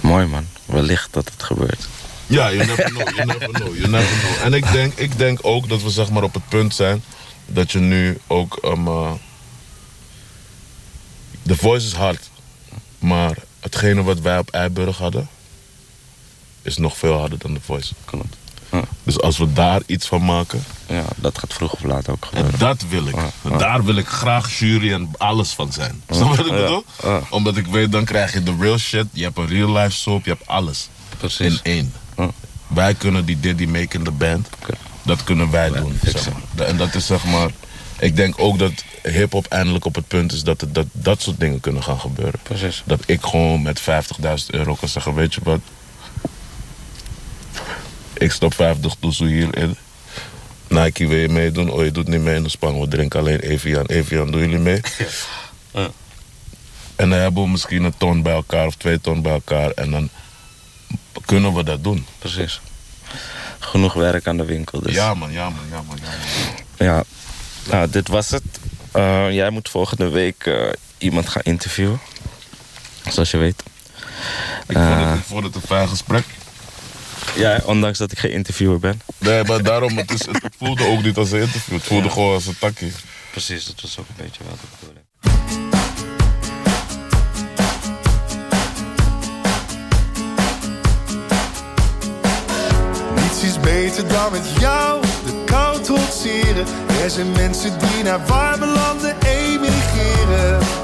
Mooi man. Wellicht dat het gebeurt. Ja, you never know, you never know, you never know. En ik denk, ik denk ook dat we zeg maar op het punt zijn dat je nu ook... Um, uh, The Voice is hard, maar hetgene wat wij op Eiburg hadden... is nog veel harder dan The Voice. Klopt. Dus als we daar iets van maken, Ja, dat gaat vroeg of laat ook en gebeuren. dat wil ik. En Daar wil ik graag jury en alles van zijn. Snap wat ik bedoel? Omdat ik weet, dan krijg je de real shit. Je hebt een real life soap, je hebt alles. Precies. In één. Wij kunnen die Diddy make in the band. Dat kunnen wij doen. Zeg maar. En dat is zeg maar... Ik denk ook dat hip-hop eindelijk op het punt is dat, het, dat dat soort dingen kunnen gaan gebeuren. Precies. Dat ik gewoon met 50.000 euro kan zeggen: Weet je wat? Ik stop 50 toezo hierin. Nike wil je meedoen? Oh, je doet niet mee in de span. We drinken alleen Evian. Evian, doen jullie mee? Ja. En dan hebben we misschien een ton bij elkaar of twee ton bij elkaar. En dan kunnen we dat doen. Precies. Genoeg werk aan de winkel. Dus. Ja, man, ja, man, ja, man. Ja, man. Ja, nou, dit was het. Eh, jij moet volgende week eh, iemand gaan interviewen. Zoals je weet. Ik, vond Eh. het, ik vond het een fijn gesprek. Ja, ondanks dat ik geen interviewer ben. Nee, maar daarom, het, is, het voelde ook niet als een interview. Het voelde gewoon als een takkie. Precies, dat was ook een beetje wel de bedoeling. Niets is beter dan met jou de kou trotseren. Er zijn mensen die naar warme landen emigreren.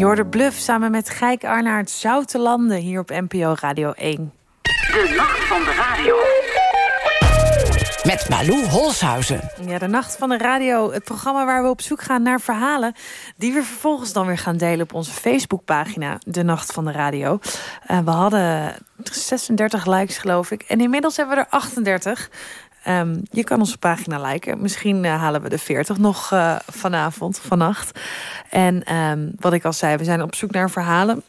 Jorder Bluff samen met Gijk Arnaert Zoute Landen hier op NPO Radio 1. De nacht van de radio. Met Malou Holshuizen. Ja, de Nacht van de Radio, het programma waar we op zoek gaan naar verhalen... die we vervolgens dan weer gaan delen op onze Facebookpagina, De Nacht van de Radio. Eh, we hadden 36 likes, geloof ik. En inmiddels hebben we er 38. Ehm, je kan onze pagina liken. Misschien eh, halen we de 40 nog eh, vanavond, vannacht. En ehm, wat ik al zei, we zijn op zoek naar verhalen.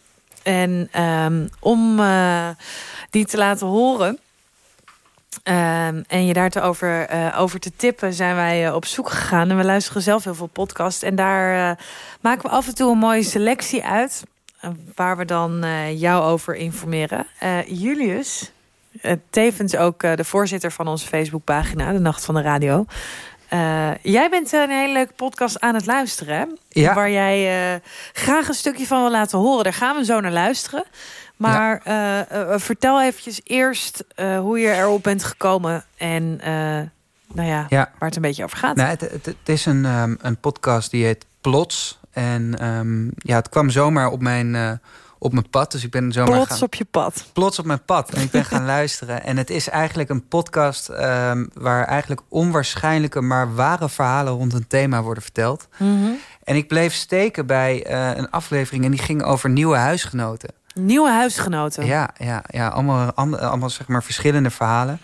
En ehm, om eh, die te laten horen... En je daar te over, te tippen zijn wij op zoek gegaan. En we luisteren zelf heel veel podcasts. En daar maken we af en toe een mooie selectie uit. waar we dan jou over informeren. Julius, tevens ook eh, de voorzitter van onze Facebookpagina, De Nacht van de Radio. Eh, jij bent een hele leuke podcast aan het luisteren. hè? Ja. Waar jij eh, graag een stukje van wil laten horen. Daar gaan we zo naar luisteren. Maar eh, eh, vertel eventjes eerst eh, hoe je erop bent gekomen. En eh, nou ja, Ja. waar het een beetje over gaat. Nou, het, het, het is een, ehm, een podcast die heet Plots. En ehm, ja, het kwam zomaar op mijn, eh, op mijn pad. Dus ik ben zomaar Plots gaan... op je pad. Plots op mijn pad. En ik ben gaan luisteren. En het is eigenlijk een podcast ehm, waar eigenlijk onwaarschijnlijke, maar ware verhalen rond een thema worden verteld. Mhm. En ik bleef steken bij eh, een aflevering en die ging over nieuwe huisgenoten. Nieuwe huisgenoten. Ja, ja, ja allemaal, and- allemaal zeg maar verschillende verhalen.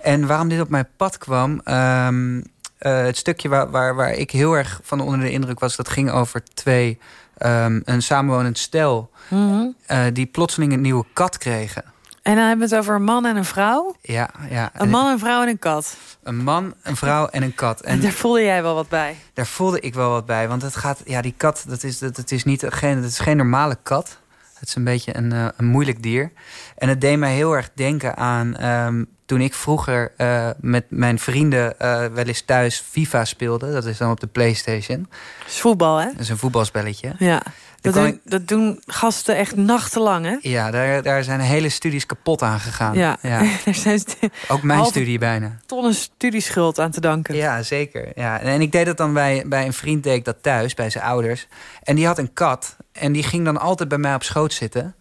En waarom dit op mijn pad kwam... ehm, eh, het stukje waar, waar, waar ik heel erg van onder de indruk was... dat ging over twee, ehm, een samenwonend stel... Mhm. eh, die plotseling een nieuwe kat kregen. En dan hebben we het over een man en een vrouw. Ja, ja. Een man, een vrouw en een kat. Een man, een vrouw en een kat. En daar voelde jij wel wat bij. daar voelde ik wel wat bij. Want het gaat, ja, die kat, dat is, dat, het is niet geen, dat is geen normale kat. Het is een beetje een, eh, een moeilijk dier. En het deed mij heel erg denken aan ehm, toen ik vroeger eh, met mijn vrienden eh, wel eens thuis FIFA speelde. Dat is dan op de PlayStation. Dat is voetbal, hè? Dat is een voetbalspelletje. Ja. Dat doen, dat doen gasten echt nachtenlang, hè? Ja, daar, daar zijn hele studies kapot aan gegaan. Ja. ja. Daar zijn ze Ook mijn studie bijna. tonnen studieschuld aan te danken. Ja, zeker. Ja. En ik deed dat dan bij, bij een vriend, deed ik dat thuis, bij zijn ouders. En die had een kat. En die ging dan altijd bij mij op schoot zitten.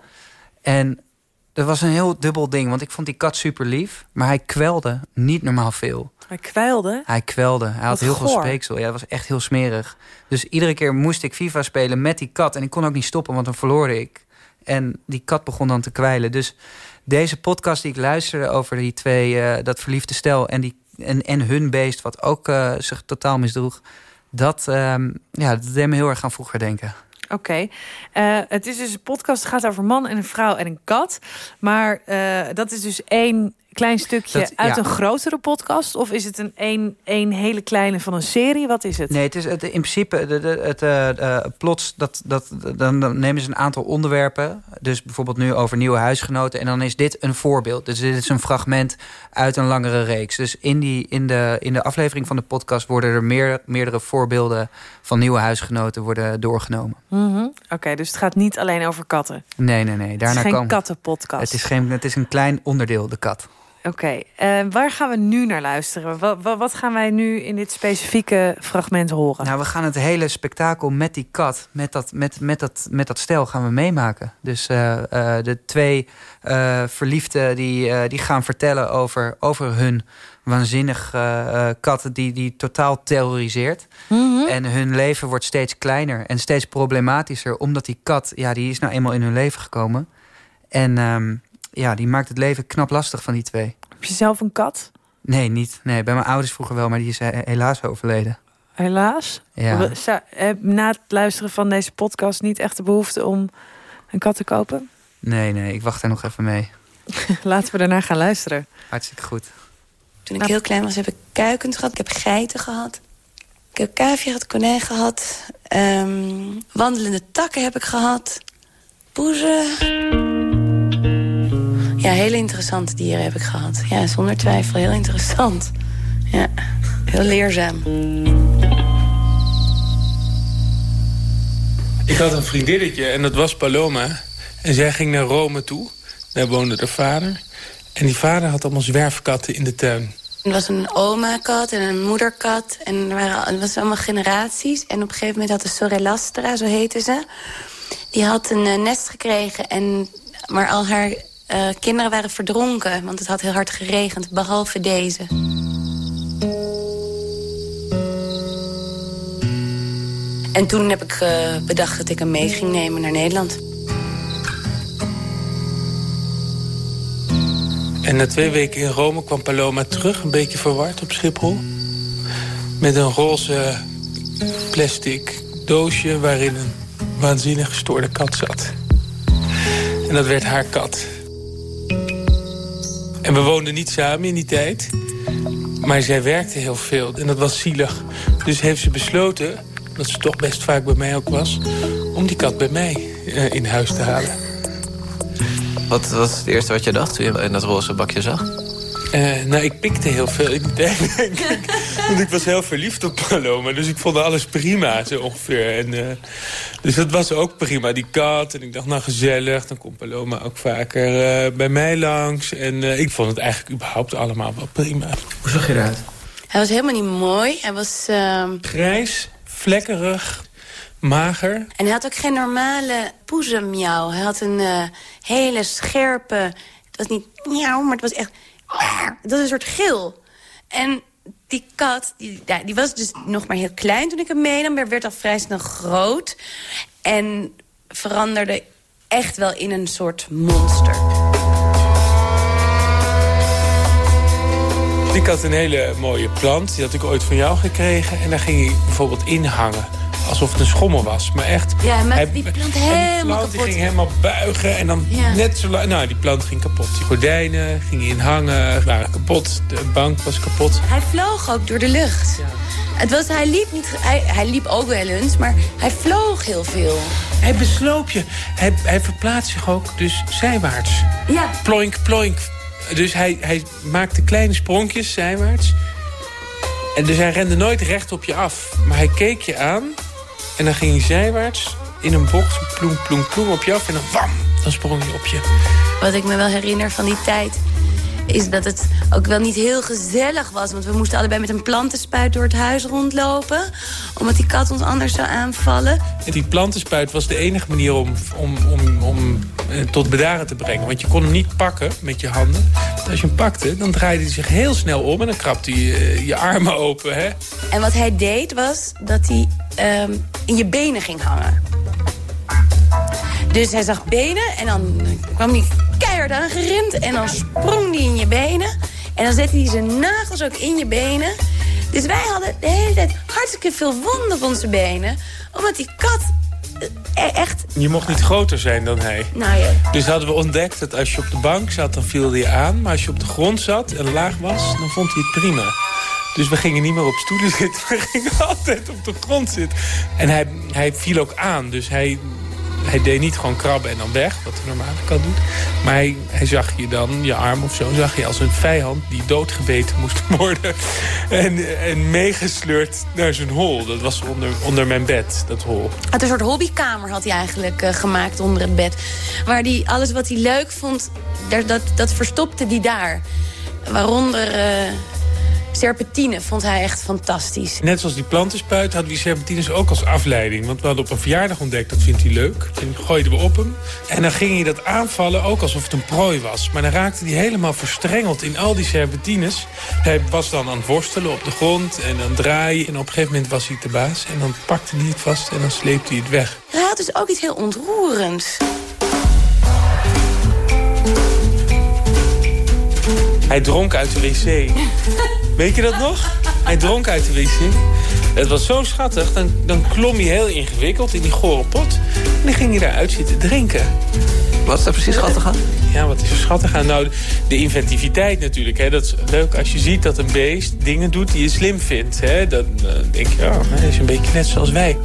En dat was een heel dubbel ding. Want ik vond die kat super lief. Maar hij kwelde niet normaal veel. Hij kwijlde. Hij kwelde. Hij had heel veel speeksel. Ja, dat was echt heel smerig. Dus iedere keer moest ik FIFA spelen met die kat. En ik kon ook niet stoppen, want dan verloor ik. En die kat begon dan te kwijlen. Dus deze podcast die ik luisterde over die twee, eh, dat verliefde stel... en, die, en, en hun beest, wat ook eh, zich totaal misdroeg... Dat, ehm, ja, dat deed me heel erg aan vroeger denken. Oké. Eh, het is dus een podcast, het gaat over man en een vrouw en een kat. Maar eh, dat is dus één klein stukje Dat- uit ja. een grotere podcast? Of is het een één hele kleine van een serie? Wat is het? Nee, het is het, in principe de, het eh, eh, plots dat, dat dan, dan nemen ze een aantal onderwerpen. Dus bijvoorbeeld nu over nieuwe huisgenoten. En dan is dit een voorbeeld. Dus dit is een fragment uit een langere reeks. Dus in, die, in, de, in de aflevering van de podcast worden er meer, meerdere voorbeelden van nieuwe huisgenoten worden doorgenomen. Mhm. Oké, dus het gaat niet alleen over katten. Nee, nee, nee. Daarna het is geen kattenpodcast. Het is, geen, het is een klein onderdeel, de kat. Oké, eh, waar gaan we nu naar luisteren? Wat, wat, wat gaan wij nu in dit specifieke fragment horen? Nou, we gaan het hele spektakel met die kat, met dat, met, met dat, met dat stel gaan we meemaken. Dus eh, eh, de twee verliefden die, die gaan vertellen over, over hun waanzinnig kat die, die totaal terroriseert. Mhm. En hun leven wordt steeds kleiner en steeds problematischer... omdat die kat, ja, die is nou eenmaal in hun leven gekomen. En ehm, ja, die maakt het leven knap lastig van die twee. Heb je zelf een kat? Nee, niet. Nee, bij mijn ouders vroeger wel, maar die is he- helaas overleden. Helaas. Ja. Zou- na het luisteren van deze podcast niet echt de behoefte om een kat te kopen? Nee, nee, ik wacht er nog even mee. Laten we daarna gaan luisteren. Hartstikke goed. Toen ik heel klein was, heb ik kuikens gehad. Ik heb geiten gehad. Ik heb cavia gehad, konijn gehad. Ehm, wandelende takken heb ik gehad. Poezen. Ja, hele interessante dieren heb ik gehad. Ja, zonder twijfel, heel interessant. Ja, heel leerzaam. Ik had een vriendinnetje en dat was Paloma. En zij ging naar Rome toe. Daar woonde haar vader. En die vader had allemaal zwerfkatten in de tuin. Er was een oma-kat en een moederkat. En er waren het was allemaal generaties. En op een gegeven moment had de Sorelastra, zo heette ze... die had een eh, nest gekregen. En, maar al haar eh, kinderen waren verdronken. Want het had heel hard geregend, behalve deze. En toen heb ik eh, bedacht dat ik hem mee ging nemen naar Nederland. En na twee weken in Rome kwam Paloma terug, een beetje verward op Schiphol. Met een roze plastic doosje waarin een waanzinnig gestoorde kat zat. En dat werd haar kat. En we woonden niet samen in die tijd. Maar zij werkte heel veel en dat was zielig. Dus heeft ze besloten, dat ze toch best vaak bij mij ook was... om die kat bij mij eh, in huis te halen. Wat was het eerste wat je dacht toen je in dat roze bakje zag? Eh, nou, ik pikte heel veel in die tijd. denk ik. Want ik was heel verliefd op Paloma. Dus ik vond alles prima, zo ongeveer. En, eh, dus dat was ook prima, die kat. En ik dacht, nou gezellig. Dan komt Paloma ook vaker eh, bij mij langs. En eh, ik vond het eigenlijk überhaupt allemaal wel prima. Hoe zag je eruit? Hij was helemaal niet mooi. Hij was... ehm, Grijs, vlekkerig, mager. En hij had ook geen normale poezemjauw. Hij had een hele scherpe... Het was niet miauw, maar het was echt... Het was een soort gil. En die kat, die, die was dus nog maar heel klein toen ik hem meenam... maar werd al vrij snel groot. En veranderde echt wel in een soort monster. Ik had een hele mooie plant. Die had ik ooit van jou gekregen. En daar ging hij bijvoorbeeld in hangen. Alsof het een schommel was. Maar echt... Ja, hij- die plant die helemaal plant die ging helemaal buigen. En dan Ja. net zo lang... Nou, die plant ging kapot. Die gordijnen gingen in hangen. Waren kapot. De bank was kapot. Hij vloog ook door de lucht. Het was, hij, liep niet, hij, hij liep ook wel eens, maar hij vloog heel veel. Hij besloop je. Hij, hij verplaatst zich ook dus zijwaarts. Ja. Ploink, ploink. Dus hij, hij maakte kleine spronkjes zijwaarts. En dus hij rende nooit recht op je af. Maar hij keek je aan. En dan ging hij zijwaarts in een bocht. Ploem, ploem, ploem op je af. En dan wam, dan sprong hij op je. Wat ik me wel herinner van die tijd... is dat het ook wel niet heel gezellig was. Want we moesten allebei met een plantenspuit door het huis rondlopen. Omdat die kat ons anders zou aanvallen. En die plantenspuit was de enige manier om, om, om, om eh, tot bedaren te brengen. Want je kon hem niet pakken met je handen. Want als je hem pakte, dan draaide hij zich heel snel om... en dan krabde hij eh, je armen open. Hè? En wat hij deed was dat hij ehm, in je benen ging hangen. Dus hij zag benen en dan kwam hij keihard aangerend... en dan sprong hij in je benen. En dan zette hij zijn nagels ook in je benen. Dus wij hadden de hele tijd hartstikke veel wonden op onze benen. Omdat die kat eh, echt... Je mocht niet groter zijn dan hij. Nou ja, Dus hadden we ontdekt dat als je op de bank zat, dan viel hij aan. Maar als je op de grond zat en laag was, dan vond hij het prima. Dus we gingen niet meer op stoelen zitten. We gingen altijd op de grond zitten. En hij, hij viel ook aan. Dus hij, hij deed niet gewoon krabben en dan weg. Wat een normale kat doet. Maar hij, hij zag je dan, je arm of zo, zag je als een vijand die doodgebeten moest worden. En, en meegesleurd naar zijn hol. Dat was onder, onder mijn bed, dat hol. had een soort hobbykamer had hij eigenlijk eh, gemaakt onder het bed. Waar hij alles wat hij leuk vond, daar- dat, dat verstopte hij daar. Waaronder eh, serpentine vond hij echt fantastisch. Net zoals die plantenspuit hadden die serpentines ook als afleiding. Want we hadden op een verjaardag ontdekt, dat vindt hij leuk. En gooiden we op hem. En dan ging hij dat aanvallen ook alsof het een prooi was. Maar dan raakte hij helemaal verstrengeld in al die serpentines. Hij was dan aan het worstelen op de grond en aan het draaien. En op een gegeven moment was hij te baas. En dan pakte hij het vast en dan sleepte hij het weg. Hij had dus ook iets heel ontroerends. Hij dronk uit de wc. Weet je dat nog? Hij dronk uit de wc. Het was zo schattig. Dan, dan klom hij heel ingewikkeld in die gore pot. En dan ging hij daaruit zitten drinken. Wat is daar precies schattig aan? Ja, wat is er schattig aan? Nou, de inventiviteit natuurlijk. Hè. Dat is leuk als je ziet dat een beest dingen doet die je slim vindt. Hè. Dan eh, denk je, oh, hij is een beetje net zoals wij.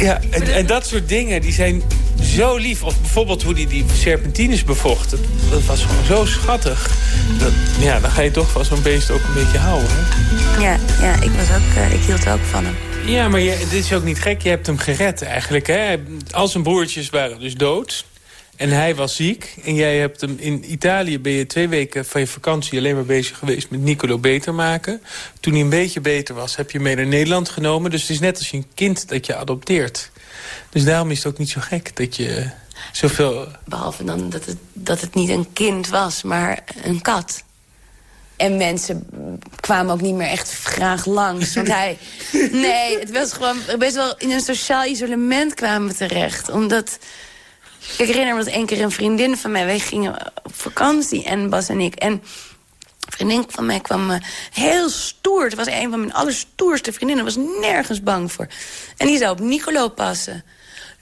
Ja, en, en dat soort dingen, die zijn zo lief. Of bijvoorbeeld hoe hij die serpentines bevocht. Dat, dat was gewoon zo schattig. Dat, ja, dan ga je toch van zo'n beest ook een beetje houden. Hè? Ja, ja ik, was ook, eh, ik hield ook van hem. Ja, maar je, dit is ook niet gek. Je hebt hem gered eigenlijk. Hè? Al zijn broertjes waren dus dood. En hij was ziek. En jij hebt hem in Italië ben je twee weken van je vakantie alleen maar bezig geweest met Nicolo beter maken. Toen hij een beetje beter was, heb je hem mee naar Nederland genomen. Dus het is net als je een kind dat je adopteert. Dus daarom is het ook niet zo gek dat je zoveel... Behalve dan dat het, dat het niet een kind was, maar een kat. En mensen kwamen ook niet meer echt graag langs. Want hij... Nee, het was gewoon best wel in een sociaal isolement kwamen we terecht. Omdat... Ik herinner me dat één keer een vriendin van mij... Wij gingen op vakantie, en Bas en ik. En een vriendin van mij kwam eh, heel stoer. Het was een van mijn allerstoerste vriendinnen. was nergens bang voor. En die zou op Nicolo passen.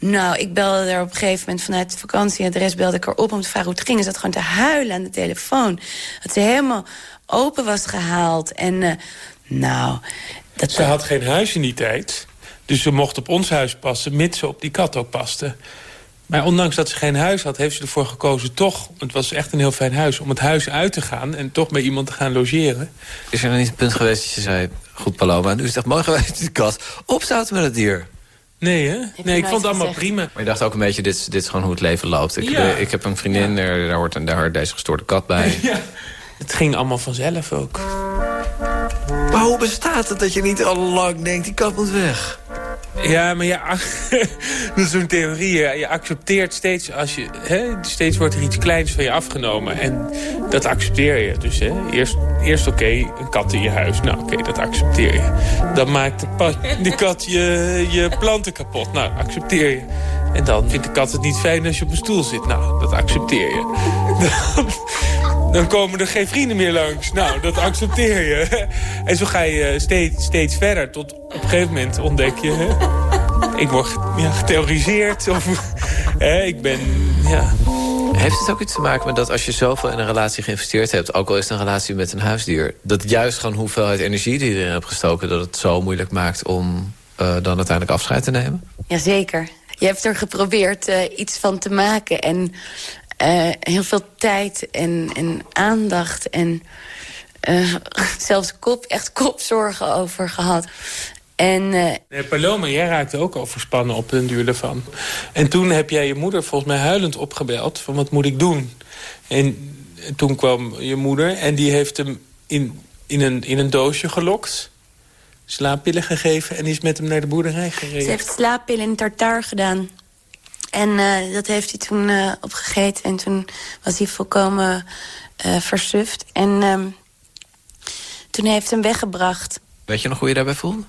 Nou, ik belde er op een gegeven moment vanuit het vakantieadres... belde ik haar op om te vragen hoe het ging. Ze zat gewoon te huilen aan de telefoon. Dat ze helemaal open was gehaald. En eh, nou... Dat Ze had geen huis in die tijd. Dus ze mocht op ons huis passen, mits ze op die kat ook paste. Maar ondanks dat ze geen huis had, heeft ze ervoor gekozen toch... het was echt een heel fijn huis, om het huis uit te gaan... en toch bij iemand te gaan logeren. Is er nog niet een punt geweest dat je zei... Goed, Paloma, nu is het echt mooi geweest, die kat. Opzouten met het dier. Nee, hè? Nee, ik vond het allemaal prima. Maar je dacht ook een beetje, dit, is- dit is gewoon hoe het leven loopt. Ik, Ja. ik heb een vriendin, daar, daar hoort een, daar hoort deze gestoorde kat bij. Ja. Het ging allemaal vanzelf ook. Maar hoe bestaat het dat je niet al lang denkt, die kat moet weg? Ja, maar ja, dat is zo'n theorie. hè. Je accepteert steeds als je... Hè, steeds wordt er iets kleins van je afgenomen. En dat accepteer je. Dus hè, eerst, eerst oké, een kat in je huis. Nou, oké, dat accepteer je. Dan maakt de, kat je, je planten kapot. Nou, accepteer je. En dan vindt de kat het niet fijn als je op een stoel zit. Nou, dat accepteer je. Dan, dan komen er geen vrienden meer langs. Nou, dat accepteer je. En zo ga je steeds, steeds verder. Tot op een gegeven moment ontdek je... Hè, ik word ja, geterroriseerd. Of hè, ik ben... Ja. Heeft het ook iets te maken met dat als je zoveel in een relatie geïnvesteerd hebt... ook al is het een relatie met een huisdier... dat juist gewoon hoeveelheid energie die je erin hebt gestoken... dat het zo moeilijk maakt om eh, dan uiteindelijk afscheid te nemen? Jazeker. Je hebt er geprobeerd eh, iets van te maken. En eh, heel veel tijd en, en aandacht en zelfs kop, echt kopzorgen over gehad. En eh, Nee, Paloma, jij raakte ook overspannen op den duur ervan. En toen heb jij je moeder volgens mij huilend opgebeld... van wat moet ik doen? En toen kwam je moeder en die heeft hem in, in, een, in een doosje gelokt. slaappillen gegeven... en is met hem naar de boerderij Ze gereden. heeft slaappillen in tartaar gedaan. En eh, dat heeft hij toen eh, opgegeten. En toen was hij volkomen eh versuft. En ehm, toen heeft hij hem weggebracht. Weet je nog hoe je daarbij voelde?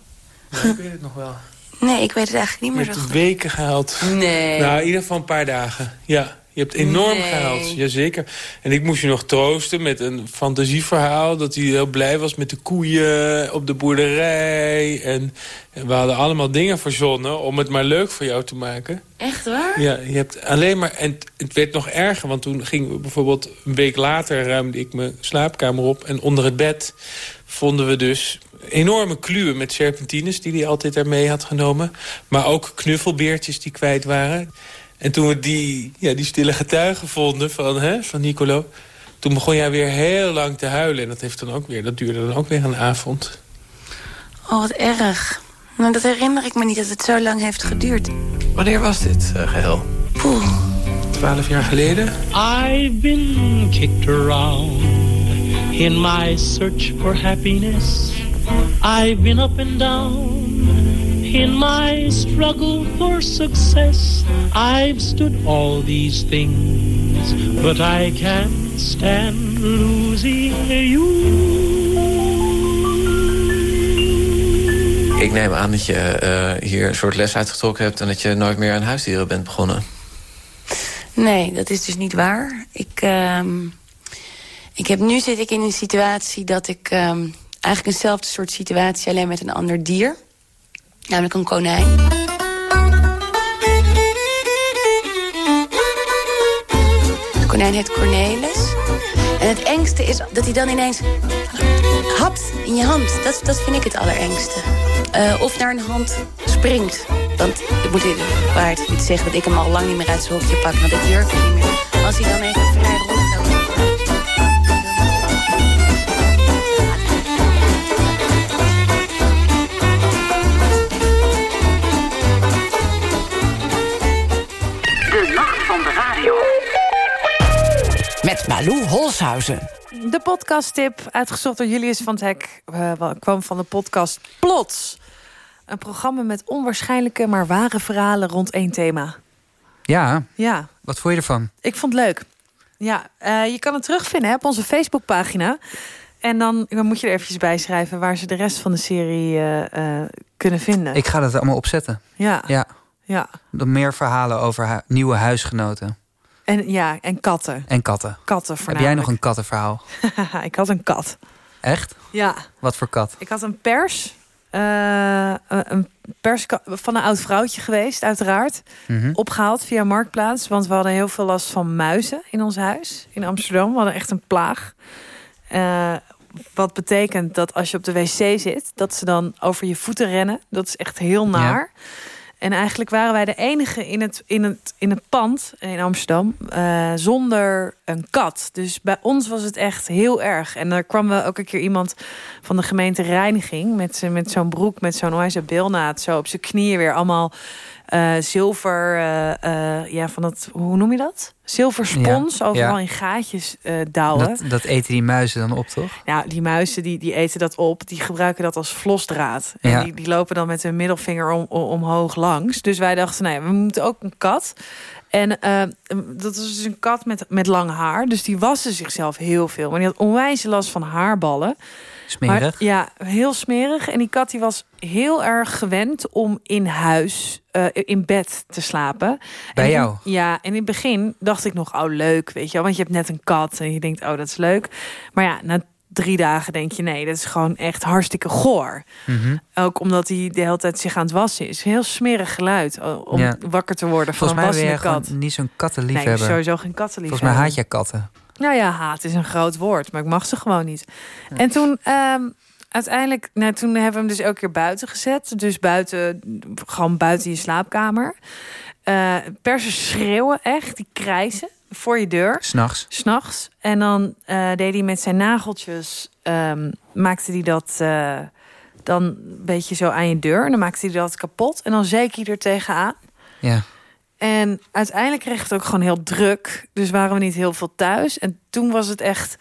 Ik weet het nog wel. Nee, ik weet het eigenlijk niet Je meer zo het goed. weken gehaald. Nee. Nou, in ieder geval een paar dagen. Ja, je hebt enorm Nee. gehaald. Jazeker. En ik moest je nog troosten met een fantasieverhaal... dat hij heel blij was met de koeien op de boerderij. En, en we hadden allemaal dingen verzonnen om het maar leuk voor jou te maken. Echt waar? Ja, je hebt alleen maar... En het- werd nog erger, want toen gingen we bijvoorbeeld... een week later ruimde ik mijn slaapkamer op... en onder het bed vonden we dus enorme kluwen met serpentines... die hij altijd daarmee had genomen. Maar ook knuffelbeertjes die kwijt waren. En toen we die, ja, die stille getuigen vonden van, hè, van Nicolo... toen begon jij weer heel lang te huilen. En dat, heeft dan ook weer, dat duurde dan ook weer een avond. Oh, wat erg. Nou, dat herinner ik me niet dat het zo lang heeft geduurd. Wanneer was dit eh, geheel? Poeh. Twaalf jaar geleden? I've been kicked around in my search for happiness. I've been up and down in my struggle for success. I've stood all these things, but I can't stand losing you. Ik neem aan dat je eh, hier een soort les uitgetrokken hebt... en dat je nooit meer aan huisdieren bent begonnen. Nee, dat is dus niet waar. Ik, ehm, ik heb, nu zit ik in een situatie dat ik... ehm, eigenlijk eenzelfde soort situatie, alleen met een ander dier. Namelijk een konijn. De konijn heet Cornelis. En het engste is dat hij dan ineens hapt in je hand. Dat, dat vind ik het allerengste. Eh, of naar een hand springt. Want ik moet de waarheid niet zeggen dat ik hem al lang niet meer uit zijn hokje pak. Want ik durf niet meer. Als hij dan even vrij Malou Holshuizen. De podcasttip, uitgezocht door Julius van het Hek... eh, kwam van de podcast Plots. Een programma met onwaarschijnlijke, maar ware verhalen rond één thema. Ja, Ja, wat vond je ervan? ik vond het leuk. Ja, eh, je kan het terugvinden hè, op onze Facebookpagina. En dan, dan moet je er eventjes bij schrijven... waar ze de rest van de serie eh, eh, kunnen vinden. Ik ga dat allemaal opzetten. Ja, Ja, ja. dan meer verhalen over hu- nieuwe huisgenoten. En, ja, en katten. En katten. Katten Heb jij nog een kattenverhaal? ik had een kat. Echt? Ja, Wat voor kat? ik had een pers. eh, een pers van een oud vrouwtje geweest, uiteraard. Mhm. Opgehaald via Marktplaats. Want we hadden heel veel last van muizen in ons huis. In Amsterdam. We hadden echt een plaag. Eh, wat betekent dat als je op de wc zit... dat ze dan over je voeten rennen. Dat is echt heel naar. En eigenlijk waren wij de enige in het, in het, in het pand in Amsterdam eh, zonder een kat. Dus bij ons was het echt heel erg. En er kwam wel ook een keer iemand van de gemeente Reiniging... met, met zo'n broek, met zo'n wijze bilnaad... zo op zijn knieën weer allemaal eh, zilver... eh, eh, ja, van dat, hoe noem je dat? Zilver spons, Ja, overal ja. in gaatjes douwen. Dat, dat eten die muizen dan op, toch? Ja, die muizen die, die eten dat op. Die gebruiken dat als vlosdraad. En Ja. die, die lopen dan met hun middelvinger om, om- omhoog langs. Dus wij dachten, nou ja, we moeten ook een kat. En dat was dus een kat met, met lang haar. Dus die waste zichzelf heel veel. Maar die had onwijs last van haarballen. Smerig. Maar, ja, heel smerig. En die kat die was heel erg gewend om in huis, eh, in bed te slapen. Bij En jou? ja, en in het begin dacht ik nog, oh leuk, weet je wel. Want je hebt net een kat en je denkt, oh dat is leuk. Maar ja, na drie dagen denk je, nee, dat is gewoon echt hartstikke goor. Mhm. Ook omdat hij de hele tijd zich aan het wassen is. Heel smerig geluid oh, om Ja. wakker te worden van Volgens mij een wassende kat. niet zo'n Nee, kattenliefhebber. sowieso geen kattenliefhebber. Volgens mij haat jij katten. Nou ja, haat is een groot woord, maar ik mag ze gewoon niet. En toen, ehm, uiteindelijk, nou, toen hebben we hem dus elke keer buiten gezet. Dus buiten, gewoon buiten je slaapkamer. Eh persen schreeuwen echt, die krijsen voor je deur. S'nachts. S'nachts. En dan eh, deed hij met zijn nageltjes, ehm, maakte hij dat eh, dan een beetje zo aan je deur. En dan maakte hij dat kapot. En dan zeek hij er tegenaan. Ja. En uiteindelijk kreeg het ook gewoon heel druk. Dus waren we niet heel veel thuis. En toen was het echt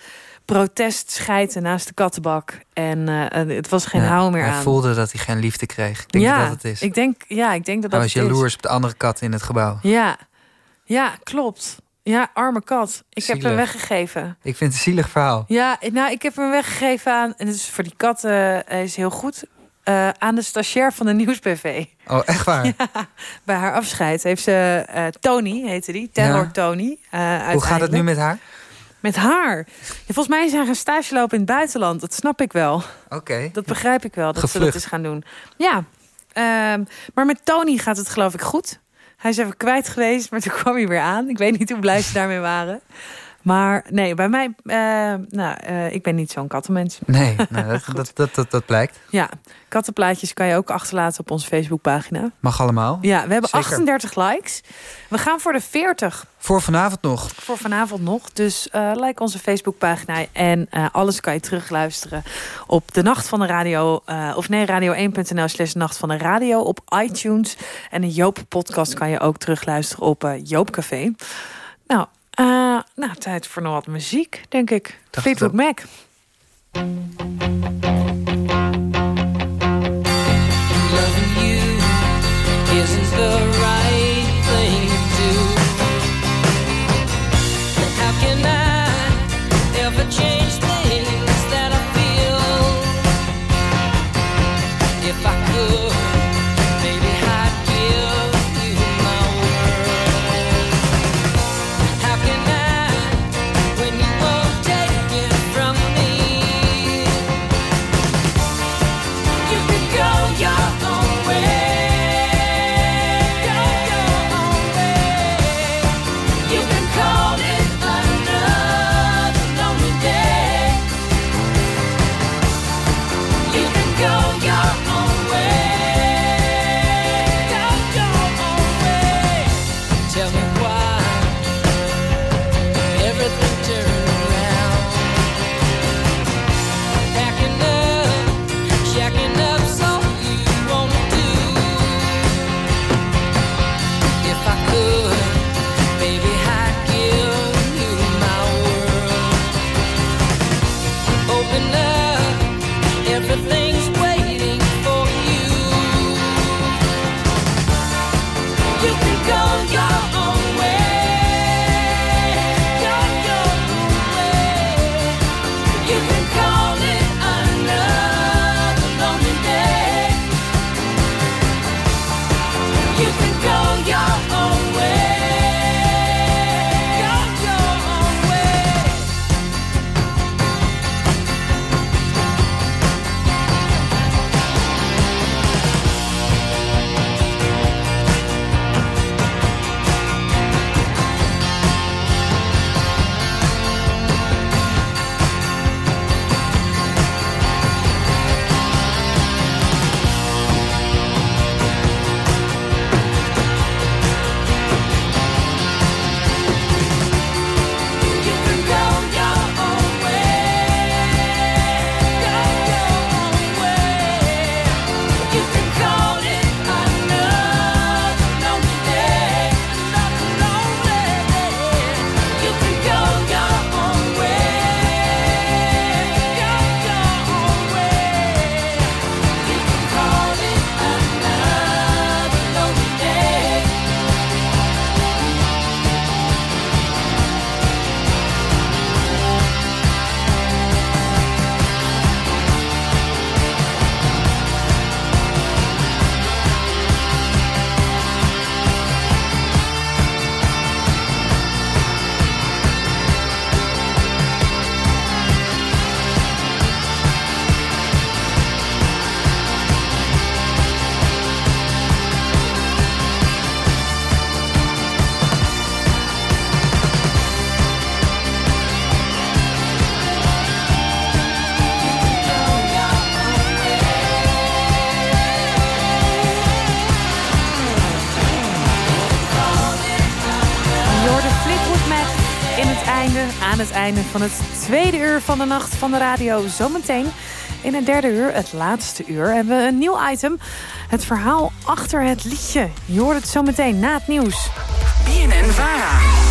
protest schijten naast de kattenbak. En eh, het was geen Ja, hou meer hij aan. voelde dat hij geen liefde kreeg. Ik denk ja, dat het is. Ik denk, ja, ik denk dat hij dat was het is. jaloers op de andere kat in het gebouw. Ja, ja, klopt. Ja, arme kat. Ik heb hem weggegeven. Ik vind het een zielig verhaal. Ja, nou, ik heb hem weggegeven aan... En het is voor die kat eh, is heel goed... eh, aan de stagiair van de Nieuwsbv. Oh, echt waar? Bij haar afscheid heeft ze... eh, Tony heette die, Terror Ja. Tony. eh, Hoe gaat het nu met haar? Met haar? Ja, volgens mij is hij gaan stage lopen in het buitenland. Dat snap ik wel. Oké. Dat begrijp ik wel, dat ze dat is gaan doen. Ja, ehm, maar met Tony gaat het geloof ik goed. Hij is even kwijt geweest, maar toen kwam hij weer aan. Ik weet niet hoe blij ze daarmee waren. Maar nee, bij mij... eh, nou, eh, ik ben niet zo'n kattenmens. Nee, nou, dat, dat, dat, dat, dat blijkt. Ja, kattenplaatjes kan je ook achterlaten op onze Facebookpagina. Mag allemaal. Ja, we hebben Zeker. 38 likes. We gaan voor de 40 Voor vanavond nog. voor vanavond nog. Dus eh, like onze Facebookpagina. En alles kan je terugluisteren op de Nacht van de Radio. of nee, radio1.nl slash Nacht van de Radio op iTunes. En de Joop podcast kan je ook terugluisteren op Joop Café. Nou, eh, nou, tijd voor nog wat muziek, denk ik. Fleetwood Mac. Einde van het tweede uur van de nacht van de radio. Zometeen in het derde uur, het laatste uur, hebben we een nieuw item. Het verhaal achter het liedje. Je hoort het zometeen na het nieuws. BNN Vara.